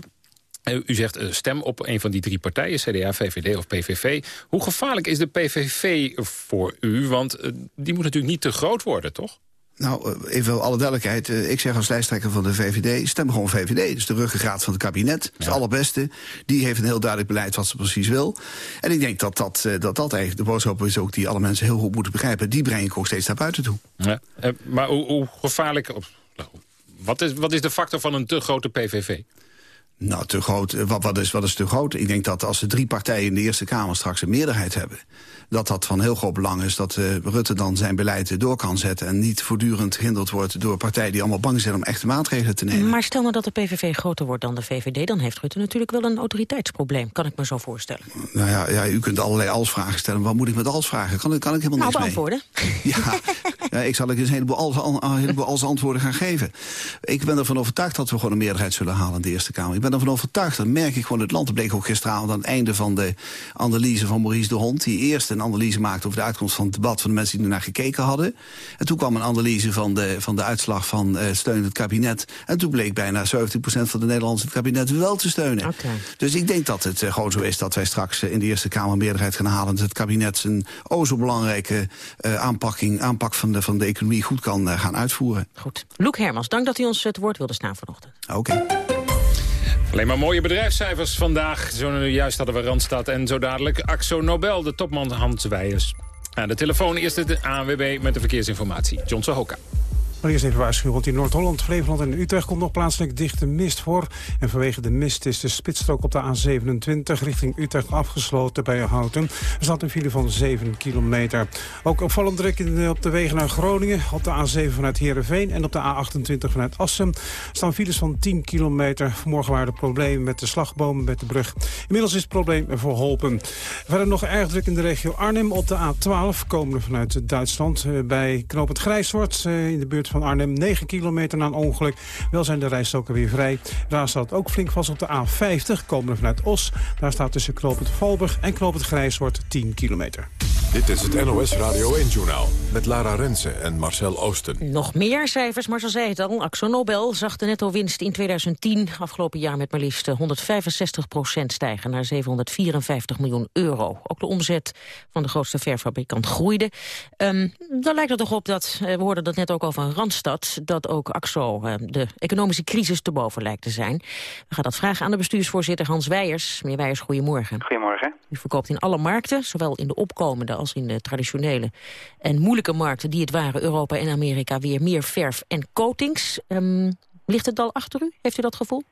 Eh, U zegt eh, stem op een van die drie partijen, CDA, VVD of PVV. Hoe gevaarlijk is de PVV voor u? Want eh, die moet natuurlijk niet te groot worden, toch? Nou, eh, even alle duidelijkheid. eh, Ik zeg als lijsttrekker van de VVD, stem gewoon VVD. Dus de ruggengraat van het kabinet. Dat is het allerbeste. Die heeft een heel duidelijk beleid wat ze precies wil. En ik denk dat dat, eh, dat, dat eigenlijk de boodschap is ook die alle mensen heel goed moeten begrijpen. Die breng ik ook steeds naar buiten toe. Ja. Maar hoe, hoe gevaarlijk... nou, wat, is, wat is de factor van een te grote PVV? Nou, te groot. Wat, wat, is, wat is te groot? Ik denk dat als de drie partijen in de Eerste Kamer straks een meerderheid hebben... dat dat van heel groot belang is dat eh, Rutte dan zijn beleid door kan zetten... en niet voortdurend gehinderd wordt door partijen die allemaal bang zijn om echte maatregelen te nemen. Maar stel nou dat de PVV groter wordt dan de VVD... dan heeft Rutte natuurlijk wel een autoriteitsprobleem, kan ik me zo voorstellen. Nou ja, ja, u kunt allerlei als-vragen stellen. Wat moet ik met als-vragen? Kan, kan ik helemaal Nou, niks mee. beantwoorden. Ja, ja, ik zal ik eens een heleboel als, een heleboel als antwoorden gaan geven. Ik ben ervan overtuigd dat we gewoon een meerderheid zullen halen in de Eerste Kamer. Ik ben ervan overtuigd, dat merk ik gewoon het land. Dat bleek ook gisteravond aan het einde van de analyse van Maurice de Hond... die eerst een analyse maakte over de uitkomst van het debat... van de mensen die ernaar gekeken hadden. En toen kwam een analyse van de, van de uitslag van eh, steun het kabinet. En toen bleek bijna 70% van de Nederlanders het kabinet wel te steunen. Dus ik denk dat het eh, gewoon zo is dat wij straks eh, in de Eerste Kamer een meerderheid gaan halen... dat het kabinet zijn o zo belangrijke aanpakking, aanpak van de, van de economie goed kan gaan uitvoeren. Goed. Loek Hermans, dank dat u ons het woord wilde staan vanochtend. Oké. Alleen maar mooie bedrijfscijfers vandaag. Zo nu juist hadden we Randstad en zo dadelijk Axo Nobel, de topman Hans Weijers. Aan de telefoon eerst de ANWB met de verkeersinformatie. John Sohoka. Maar eerst even waarschuwen, want in Noord-Holland, Flevoland en Utrecht komt nog plaatselijk dichte mist voor. En vanwege de mist is de spitsstrook op de A27 richting Utrecht afgesloten bij Houten. Er staat een file van 7 kilometer. Ook opvallend druk op de wegen naar Groningen, op de A7 vanuit Heerenveen en op de A28 vanuit Assen staan files van 10 kilometer. Vanmorgen waren er problemen met de slagbomen met de brug. Inmiddels is het probleem verholpen. Verder nog erg druk in de regio Arnhem op de A12, komende vanuit Duitsland. eh, Bij knooppunt Grijswort eh, in de buurt van Arnhem, 9 kilometer na een ongeluk. Wel zijn de rijstoken weer vrij. Daar staat ook flink vast op de A50, komende vanuit Os. Daar staat tussen knooppunt Valburg en knooppunt Grijswort 10 kilometer. Dit is het NOS Radio 1-journaal met Lara Rensen en Marcel Oosten. Nog meer cijfers, maar zo zei het al. Axo Nobel zag de netto-winst in 2010, afgelopen jaar met maar liefst 165 procent stijgen naar 754 miljoen euro. Ook de omzet van de grootste verfabrikant groeide. Um, dan lijkt het toch op dat, eh, we hoorden dat net ook al van Randstad, dat ook Axo eh, de economische crisis te boven lijkt te zijn. We gaan dat vragen aan de bestuursvoorzitter Hans Weijers. Meneer Weijers, goedemorgen. Goedemorgen. U verkoopt in alle markten, zowel in de opkomende als in de traditionele en moeilijke markten die het waren, Europa en Amerika, weer meer verf en coatings. Um, ligt het al achter u? Heeft u dat gevoel?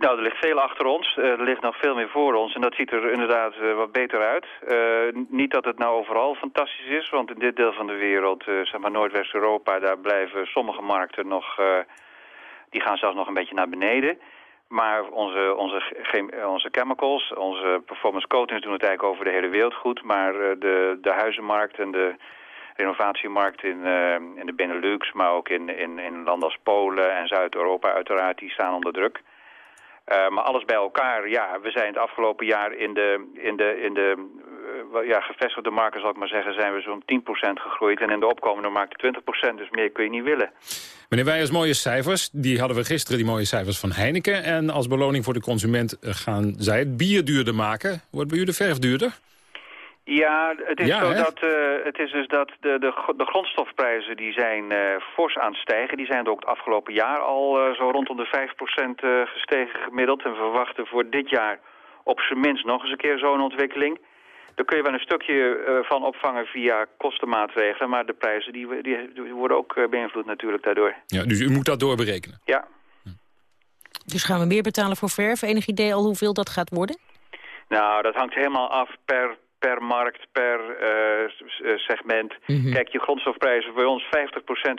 Nou, er ligt veel achter ons. Uh, er ligt nog veel meer voor ons. En dat ziet er inderdaad uh, wat beter uit. Uh, niet dat het nou overal fantastisch is. Want in dit deel van de wereld, zeg maar Noordwest-Europa... daar blijven sommige markten nog... die gaan zelfs nog een beetje naar beneden. Maar onze, onze, onze chemicals, onze performance coatings doen het eigenlijk over de hele wereld goed. Maar de, de huizenmarkt en de renovatiemarkt in, in de Benelux, maar ook in, in, in landen als Polen en Zuid-Europa uiteraard, die staan onder druk. Uh, maar alles bij elkaar, ja, we zijn het afgelopen jaar in de, in de, in de uh, ja, gevestigde markten, zal ik maar zeggen, zijn we zo'n 10% gegroeid. En in de opkomende markten 20%, dus meer kun je niet willen. Meneer Weijers, mooie cijfers. Die hadden we gisteren, die mooie cijfers van Heineken. En als beloning voor de consument gaan zij het bier duurder maken. Wordt bij u de verf duurder? Ja, het is, ja, zo hè? dat, uh, het is dus dat de, de, de grondstofprijzen die zijn uh, fors aan het stijgen. Die zijn ook het afgelopen jaar al uh, zo rondom de 5% gestegen gemiddeld. En we verwachten voor dit jaar op zijn minst nog eens een keer zo'n ontwikkeling. Daar kun je wel een stukje van opvangen via kostenmaatregelen. Maar de prijzen die, die, die worden ook beïnvloed natuurlijk daardoor. Ja, dus u moet dat doorberekenen? Ja. Dus gaan we meer betalen voor verf? Enig idee al hoeveel dat gaat worden? Nou, dat hangt helemaal af per per markt, per uh, segment. Mm -hmm. Kijk, je grondstofprijzen, bij ons 50%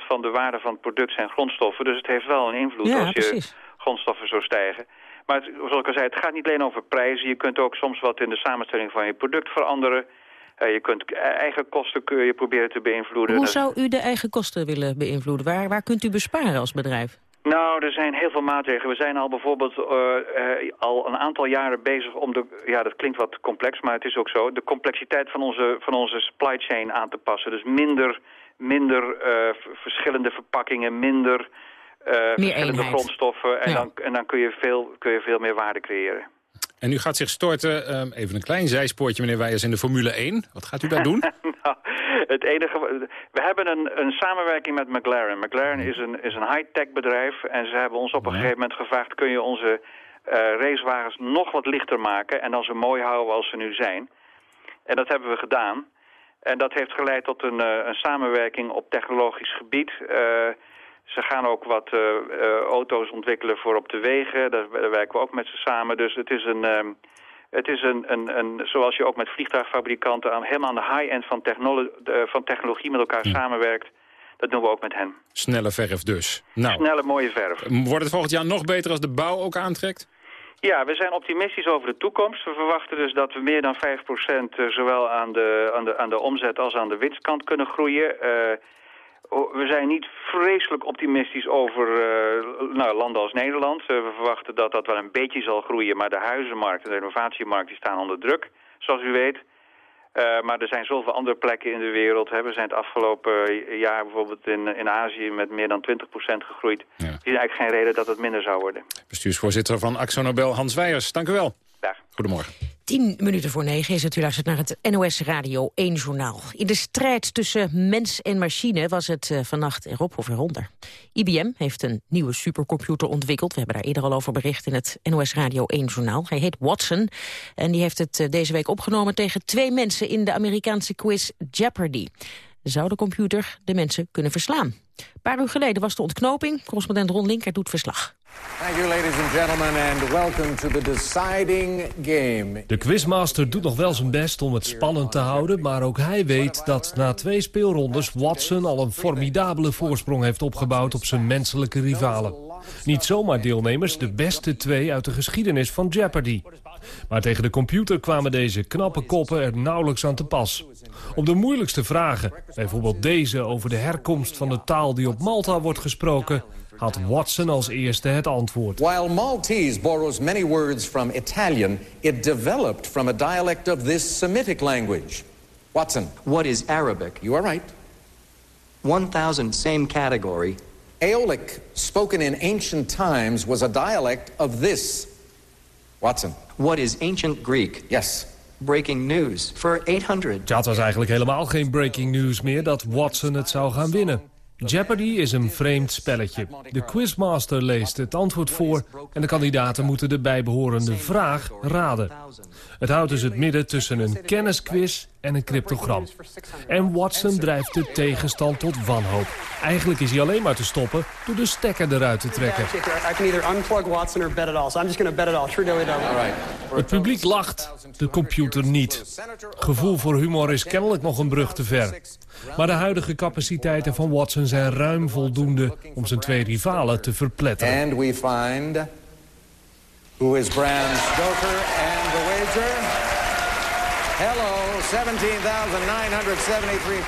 van de waarde van het product zijn grondstoffen. Dus het heeft wel een invloed ja, als je precies. grondstoffen zo stijgen. Maar het, zoals ik al zei, het gaat niet alleen over prijzen. Je kunt ook soms wat in de samenstelling van je product veranderen. Uh, je kunt eigen kosten kun je proberen te beïnvloeden. Hoe zou u de eigen kosten willen beïnvloeden? Waar, waar kunt u besparen als bedrijf? Nou, er zijn heel veel maatregelen. We zijn al bijvoorbeeld uh, uh, al een aantal jaren bezig om de... Ja, dat klinkt wat complex, maar het is ook zo. De complexiteit van onze, van onze supply chain aan te passen. Dus minder, minder uh, verschillende verpakkingen, minder eh, verschillende eenheid. grondstoffen. En, Ja. dan, en dan kun je, veel, kun je veel meer waarde creëren. En u gaat zich storten, ehm, even een klein zijspoortje meneer Weijers, in de Formule 1. Wat gaat u daar doen? nou, het enige, we hebben een, een samenwerking met McLaren. McLaren is een, is een high-tech bedrijf en ze hebben ons op een gegeven moment gevraagd... kun je onze eh, racewagens nog wat lichter maken en dan zo mooi houden als ze nu zijn. En dat hebben we gedaan. En dat heeft geleid tot een, eh, een samenwerking op technologisch gebied. Eh, ze gaan ook wat eh, eh, auto's ontwikkelen voor op de wegen. Daar, daar werken we ook met ze samen. Dus het is een... ehm, het is een, een, een, zoals je ook met vliegtuigfabrikanten aan, helemaal aan de high-end van, technolo eh, van technologie met elkaar samenwerkt. Dat doen we ook met hen. Snelle verf dus. Nou, Snelle, mooie verf. wordt het volgend jaar nog beter als de bouw ook aantrekt? Ja, we zijn optimistisch over de toekomst. We verwachten dus dat we meer dan 5% eh, zowel aan de, aan, de, aan de omzet als aan de winstkant kunnen groeien. Eh, we zijn niet vreselijk optimistisch over eh, nou, landen als Nederland. Eh, we verwachten dat dat wel een beetje zal groeien, maar de huizenmarkt en de renovatiemarkt die staan onder druk, zoals u weet. Eh, maar er zijn zoveel andere plekken in de wereld. Hè. We zijn het afgelopen jaar bijvoorbeeld in, in Azië met meer dan 20% gegroeid. Er is eigenlijk geen reden dat het minder zou worden. Bestuursvoorzitter van Axo Nobel, Hans Weijers. Dank u wel. Dag. Goedemorgen. Tien minuten voor negen is het. U naar het NOS Radio 1 Journaal. In de strijd tussen mens en machine was het eh, vannacht erop of eronder. IBM heeft een nieuwe supercomputer ontwikkeld. We hebben daar eerder al over bericht in het NOS Radio 1 Journaal. Hij heet Watson en die heeft het eh, deze week opgenomen tegen twee mensen in de Amerikaanse quiz Jeopardy. Zou de computer de mensen kunnen verslaan? Een paar uur geleden was de ontknoping. Correspondent Ron Linker doet verslag. Thank you, ladies and gentlemen, and welcome to the deciding game. De quizmaster doet nog wel zijn best om het spannend te houden... maar ook hij weet dat na twee speelrondes Watson al een formidabele voorsprong heeft opgebouwd op zijn menselijke rivalen. Niet zomaar deelnemers, de beste twee uit de geschiedenis van Jeopardy. Maar tegen de computer kwamen deze knappe koppen er nauwelijks aan te pas. Op de moeilijkste vragen, bijvoorbeeld deze over de herkomst van de taal die op Malta wordt gesproken... had Watson als eerste het antwoord. While Maltese borrows many words from Italian, it developed from a dialect of this Semitic language. Watson. What is Arabic? You are right. 1000, same category. Aeolic, spoken in ancient times, was a dialect of this. Watson. What is ancient Greek? Yes. Breaking news for 800. Ja, het was eigenlijk helemaal geen breaking news meer dat Watson het zou gaan winnen. Jeopardy is een vreemd spelletje. De quizmaster leest het antwoord voor... en de kandidaten moeten de bijbehorende vraag raden. Het houdt dus het midden tussen een kennisquiz en een cryptogram. En Watson drijft de tegenstand tot wanhoop. Eigenlijk is hij alleen maar te stoppen door de stekker eruit te trekken. Het publiek lacht, de computer niet. Gevoel voor humor is kennelijk nog een brug te ver. Maar de huidige capaciteiten van Watson zijn ruim voldoende om zijn twee rivalen te verpletteren. And we find who is Bram Stoker and the wager. Hello, 17,973.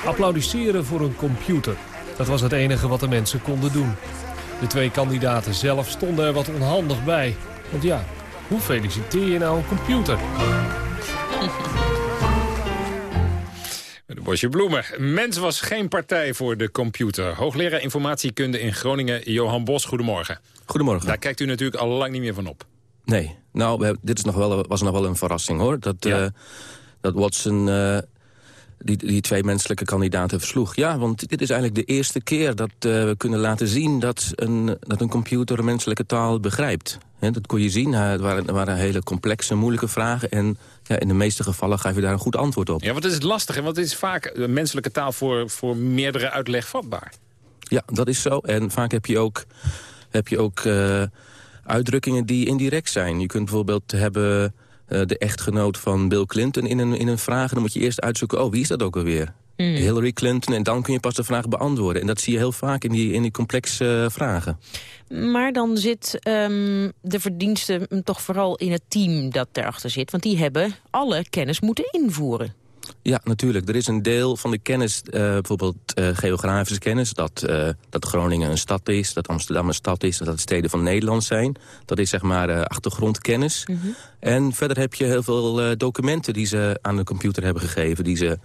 Applaudisseren voor een computer. Dat was het enige wat de mensen konden doen. De twee kandidaten zelf stonden er wat onhandig bij. Want ja, hoe feliciteer je nou een computer? Bosje bloemen. Mens was geen partij voor de computer. Hoogleraar informatiekunde in Groningen, Johan Bos, goedemorgen. Goedemorgen. Daar kijkt u natuurlijk al lang niet meer van op. Nee, nou, dit is nog wel, was nog wel een verrassing, hoor. Dat, eh, dat Watson eh, die, die twee menselijke kandidaten versloeg. Ja, want dit is eigenlijk de eerste keer dat eh, we kunnen laten zien... Dat een, dat een computer een menselijke taal begrijpt. Dat kon je zien. Het waren, het waren hele complexe, moeilijke vragen. En ja, in de meeste gevallen gaf je daar een goed antwoord op. Ja, want het is lastig, want het is vaak menselijke taal voor, voor meerdere uitleg vatbaar. Ja, dat is zo. En vaak heb je ook, heb je ook eh, uitdrukkingen die indirect zijn. Je kunt bijvoorbeeld hebben de echtgenoot van Bill Clinton in een, in een vraag. En dan moet je eerst uitzoeken, oh, wie is dat ook alweer? Hmm. Hillary Clinton. En dan kun je pas de vraag beantwoorden. En dat zie je heel vaak in die, in die complexe eh, vragen. Maar dan zit ehm, de verdienste toch vooral in het team dat erachter zit. Want die hebben alle kennis moeten invoeren. Ja, natuurlijk. Er is een deel van de kennis, uh, bijvoorbeeld uh, geografische kennis... Dat, uh, dat Groningen een stad is, dat Amsterdam een stad is... dat het steden van Nederland zijn. Dat is zeg maar achtergrondkennis. Mm -hmm. En verder heb je heel veel documenten die ze aan de computer hebben gegeven... die ze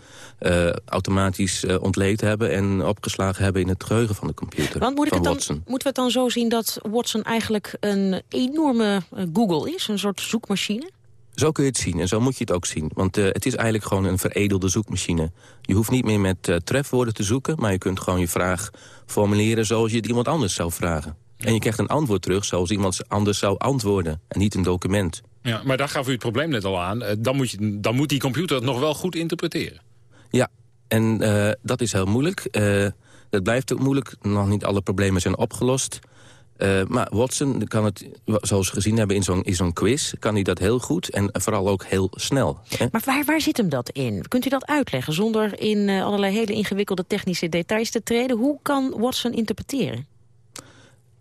automatisch ontleed hebben en opgeslagen hebben in het geheugen van de computer. Want moet ik het dan, Watson. moeten we het dan zo zien dat Watson eigenlijk een enorme Google is? Een soort zoekmachine? Zo kun je het zien en zo moet je het ook zien. Want uh, het is eigenlijk gewoon een veredelde zoekmachine. Je hoeft niet meer met uh, trefwoorden te zoeken... maar je kunt gewoon je vraag formuleren zoals je het iemand anders zou vragen. En je krijgt een antwoord terug zoals iemand anders zou antwoorden. En niet een document. Ja, maar daar gaf u het probleem net al aan. Uh, dan, moet je, dan moet die computer het nog wel goed interpreteren. Ja, en dat is heel moeilijk. dat blijft ook moeilijk. Nog niet alle problemen zijn opgelost... Uh, maar Watson kan het, zoals we gezien hebben in zo'n zo'n quiz... kan hij dat heel goed en vooral ook heel snel. Hè? Maar waar, waar zit hem dat in? Kunt u dat uitleggen zonder in uh, allerlei hele ingewikkelde technische details te treden? Hoe kan Watson interpreteren?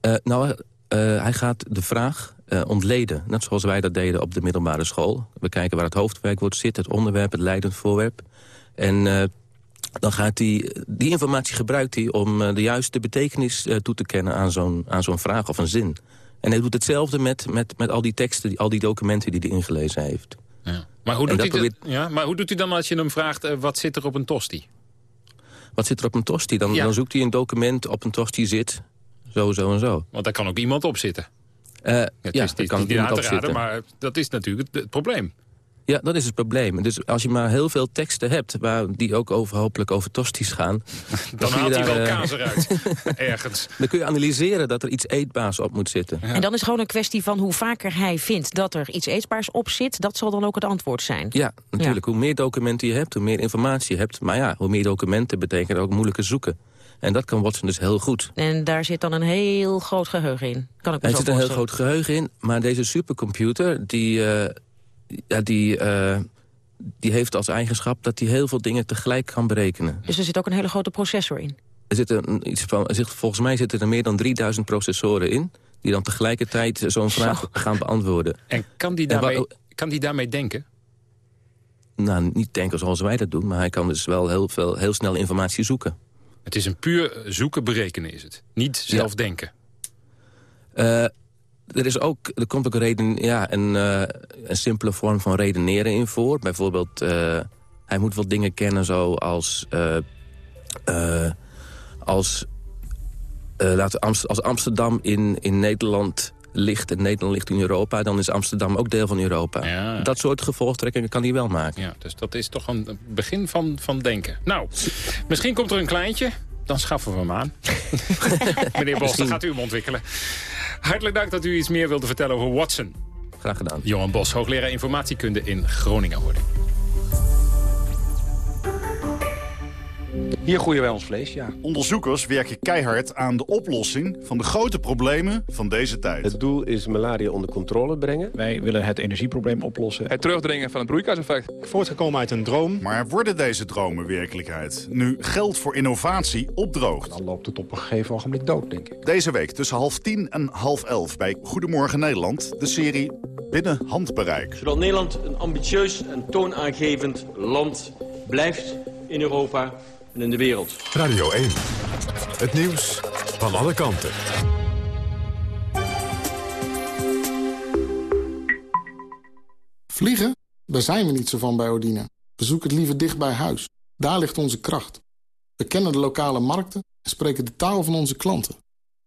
Uh, nou, hij gaat de vraag ontleden. Net zoals wij dat deden op de middelbare school. We kijken waar het hoofdwerkwoord zit, het onderwerp, het leidend voorwerp. En dan gaat hij, die informatie gebruikt hij om uh, de juiste betekenis uh, toe te kennen aan zo'n zo'n vraag of een zin. En hij doet hetzelfde met, met, met al die teksten, die, al die documenten die hij ingelezen heeft. Ja. Maar, hoe doet hij probeert... ja, maar hoe doet hij dan als je hem vraagt, uh, wat zit er op een tosti? Wat zit er op een tosti? Dan, ja. dan zoekt hij een document op een tosti zit, zo, zo en zo. Want daar kan ook iemand op zitten. ja, ja daar kan niet aan op te raden, zitten. maar dat is natuurlijk het, het probleem. Ja, dat is het probleem. Dus als je maar heel veel teksten hebt... Waar, die ook over, hopelijk over tosties gaan... dan, dan haalt hij wel kaas eruit, ergens. Dan kun je analyseren dat er iets eetbaars op moet zitten. Ja. En dan is gewoon een kwestie van hoe vaker hij vindt... dat er iets eetbaars op zit, dat zal dan ook het antwoord zijn. Ja, natuurlijk. Ja. Hoe meer documenten je hebt, hoe meer informatie je hebt. Maar ja, hoe meer documenten betekent ook moeilijker zoeken. En dat kan Watson dus heel goed. En daar zit dan een heel groot geheugen in. Kan ik me er zit een heel groot geheugen in. Maar deze supercomputer, die... Uh, ja, die, uh, die heeft als eigenschap dat hij heel veel dingen tegelijk kan berekenen. Dus er zit ook een hele grote processor in? Er zit een, iets van, er zit, volgens mij zitten er meer dan 3000 processoren in... die dan tegelijkertijd zo'n vraag zo. gaan beantwoorden. En kan die daarmee, kan die daarmee denken? Nou, niet denken zoals wij dat doen... maar hij kan dus wel heel, veel, heel snel informatie zoeken. Het is een puur zoeken, berekenen is het. Niet zelf ja. denken. Uh, er, is ook, er komt ook een, reden, ja, een, uh, een simpele vorm van redeneren in voor. Bijvoorbeeld, uh, hij moet wel dingen kennen zoals... Uh, als, laten Amst als Amsterdam in, in Nederland ligt en Nederland ligt in Europa... dan is Amsterdam ook deel van Europa. Ja. Dat soort gevolgtrekkingen kan hij wel maken. Ja, dus dat is toch een begin van, van denken. Nou, misschien komt er een kleintje... Dan schaffen we hem aan. Meneer Bos, dan gaat u hem ontwikkelen. Hartelijk dank dat u iets meer wilde vertellen over Watson. Graag gedaan. Johan Bos, hoogleraar informatiekunde in Groningen worden. Hier groeien wij ons vlees, ja. Onderzoekers werken keihard aan de oplossing van de grote problemen van deze tijd. Het doel is malaria onder controle brengen. Wij willen het energieprobleem oplossen. Het terugdringen van het broeikaseffect. Voortgekomen uit een droom. Maar worden deze dromen werkelijkheid? Nu geld voor innovatie opdroogt. Dan loopt het op een gegeven ogenblik dood, denk ik. Deze week tussen half tien en half elf bij Goedemorgen Nederland... de serie Binnen Handbereik. Zodat Nederland een ambitieus en toonaangevend land blijft in Europa en in de wereld. Radio 1. Het nieuws van alle kanten. Vliegen? Daar zijn we niet zo van bij Odina. We zoeken het liever dicht bij huis. Daar ligt onze kracht. We kennen de lokale markten en spreken de taal van onze klanten.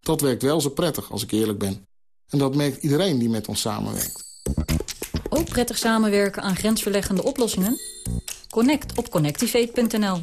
Dat werkt wel zo prettig, als ik eerlijk ben. En dat merkt iedereen die met ons samenwerkt. Ook prettig samenwerken aan grensverleggende oplossingen? Connect op connectivate.nl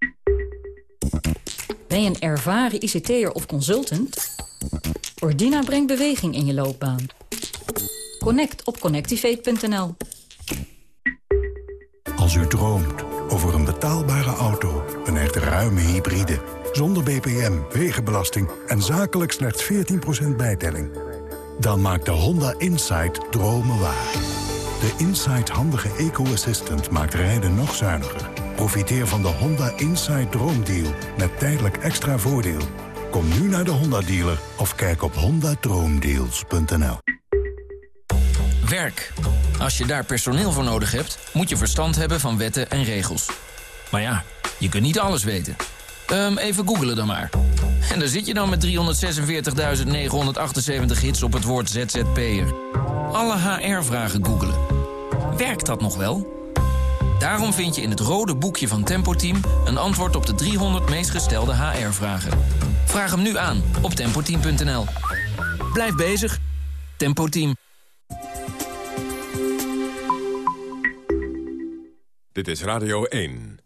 Ben je een ervaren ICT'er of consultant? Ordina brengt beweging in je loopbaan. Connect op connectivate.nl Als u droomt over een betaalbare auto, een echt ruime hybride... zonder BPM, wegenbelasting en zakelijk slechts 14% bijtelling... dan maakt de Honda Insight dromen waar. De Insight handige eco-assistant maakt rijden nog zuiniger. Profiteer van de Honda Insight Droomdeal met tijdelijk extra voordeel. Kom nu naar de Honda-dealer of kijk op hondadroomdeals.nl. Werk. Als je daar personeel voor nodig hebt, moet je verstand hebben van wetten en regels. Maar ja, je kunt niet alles weten. Ehm, even googelen dan maar. En daar zit je dan met 346.978 hits op het woord ZZP'er. Alle HR-vragen googelen. Werkt dat nog wel? Daarom vind je in het rode boekje van Tempo Team... een antwoord op de 300 meest gestelde HR-vragen. Vraag hem nu aan op tempoteam.nl. Blijf bezig. Tempo Team. Dit is Radio 1.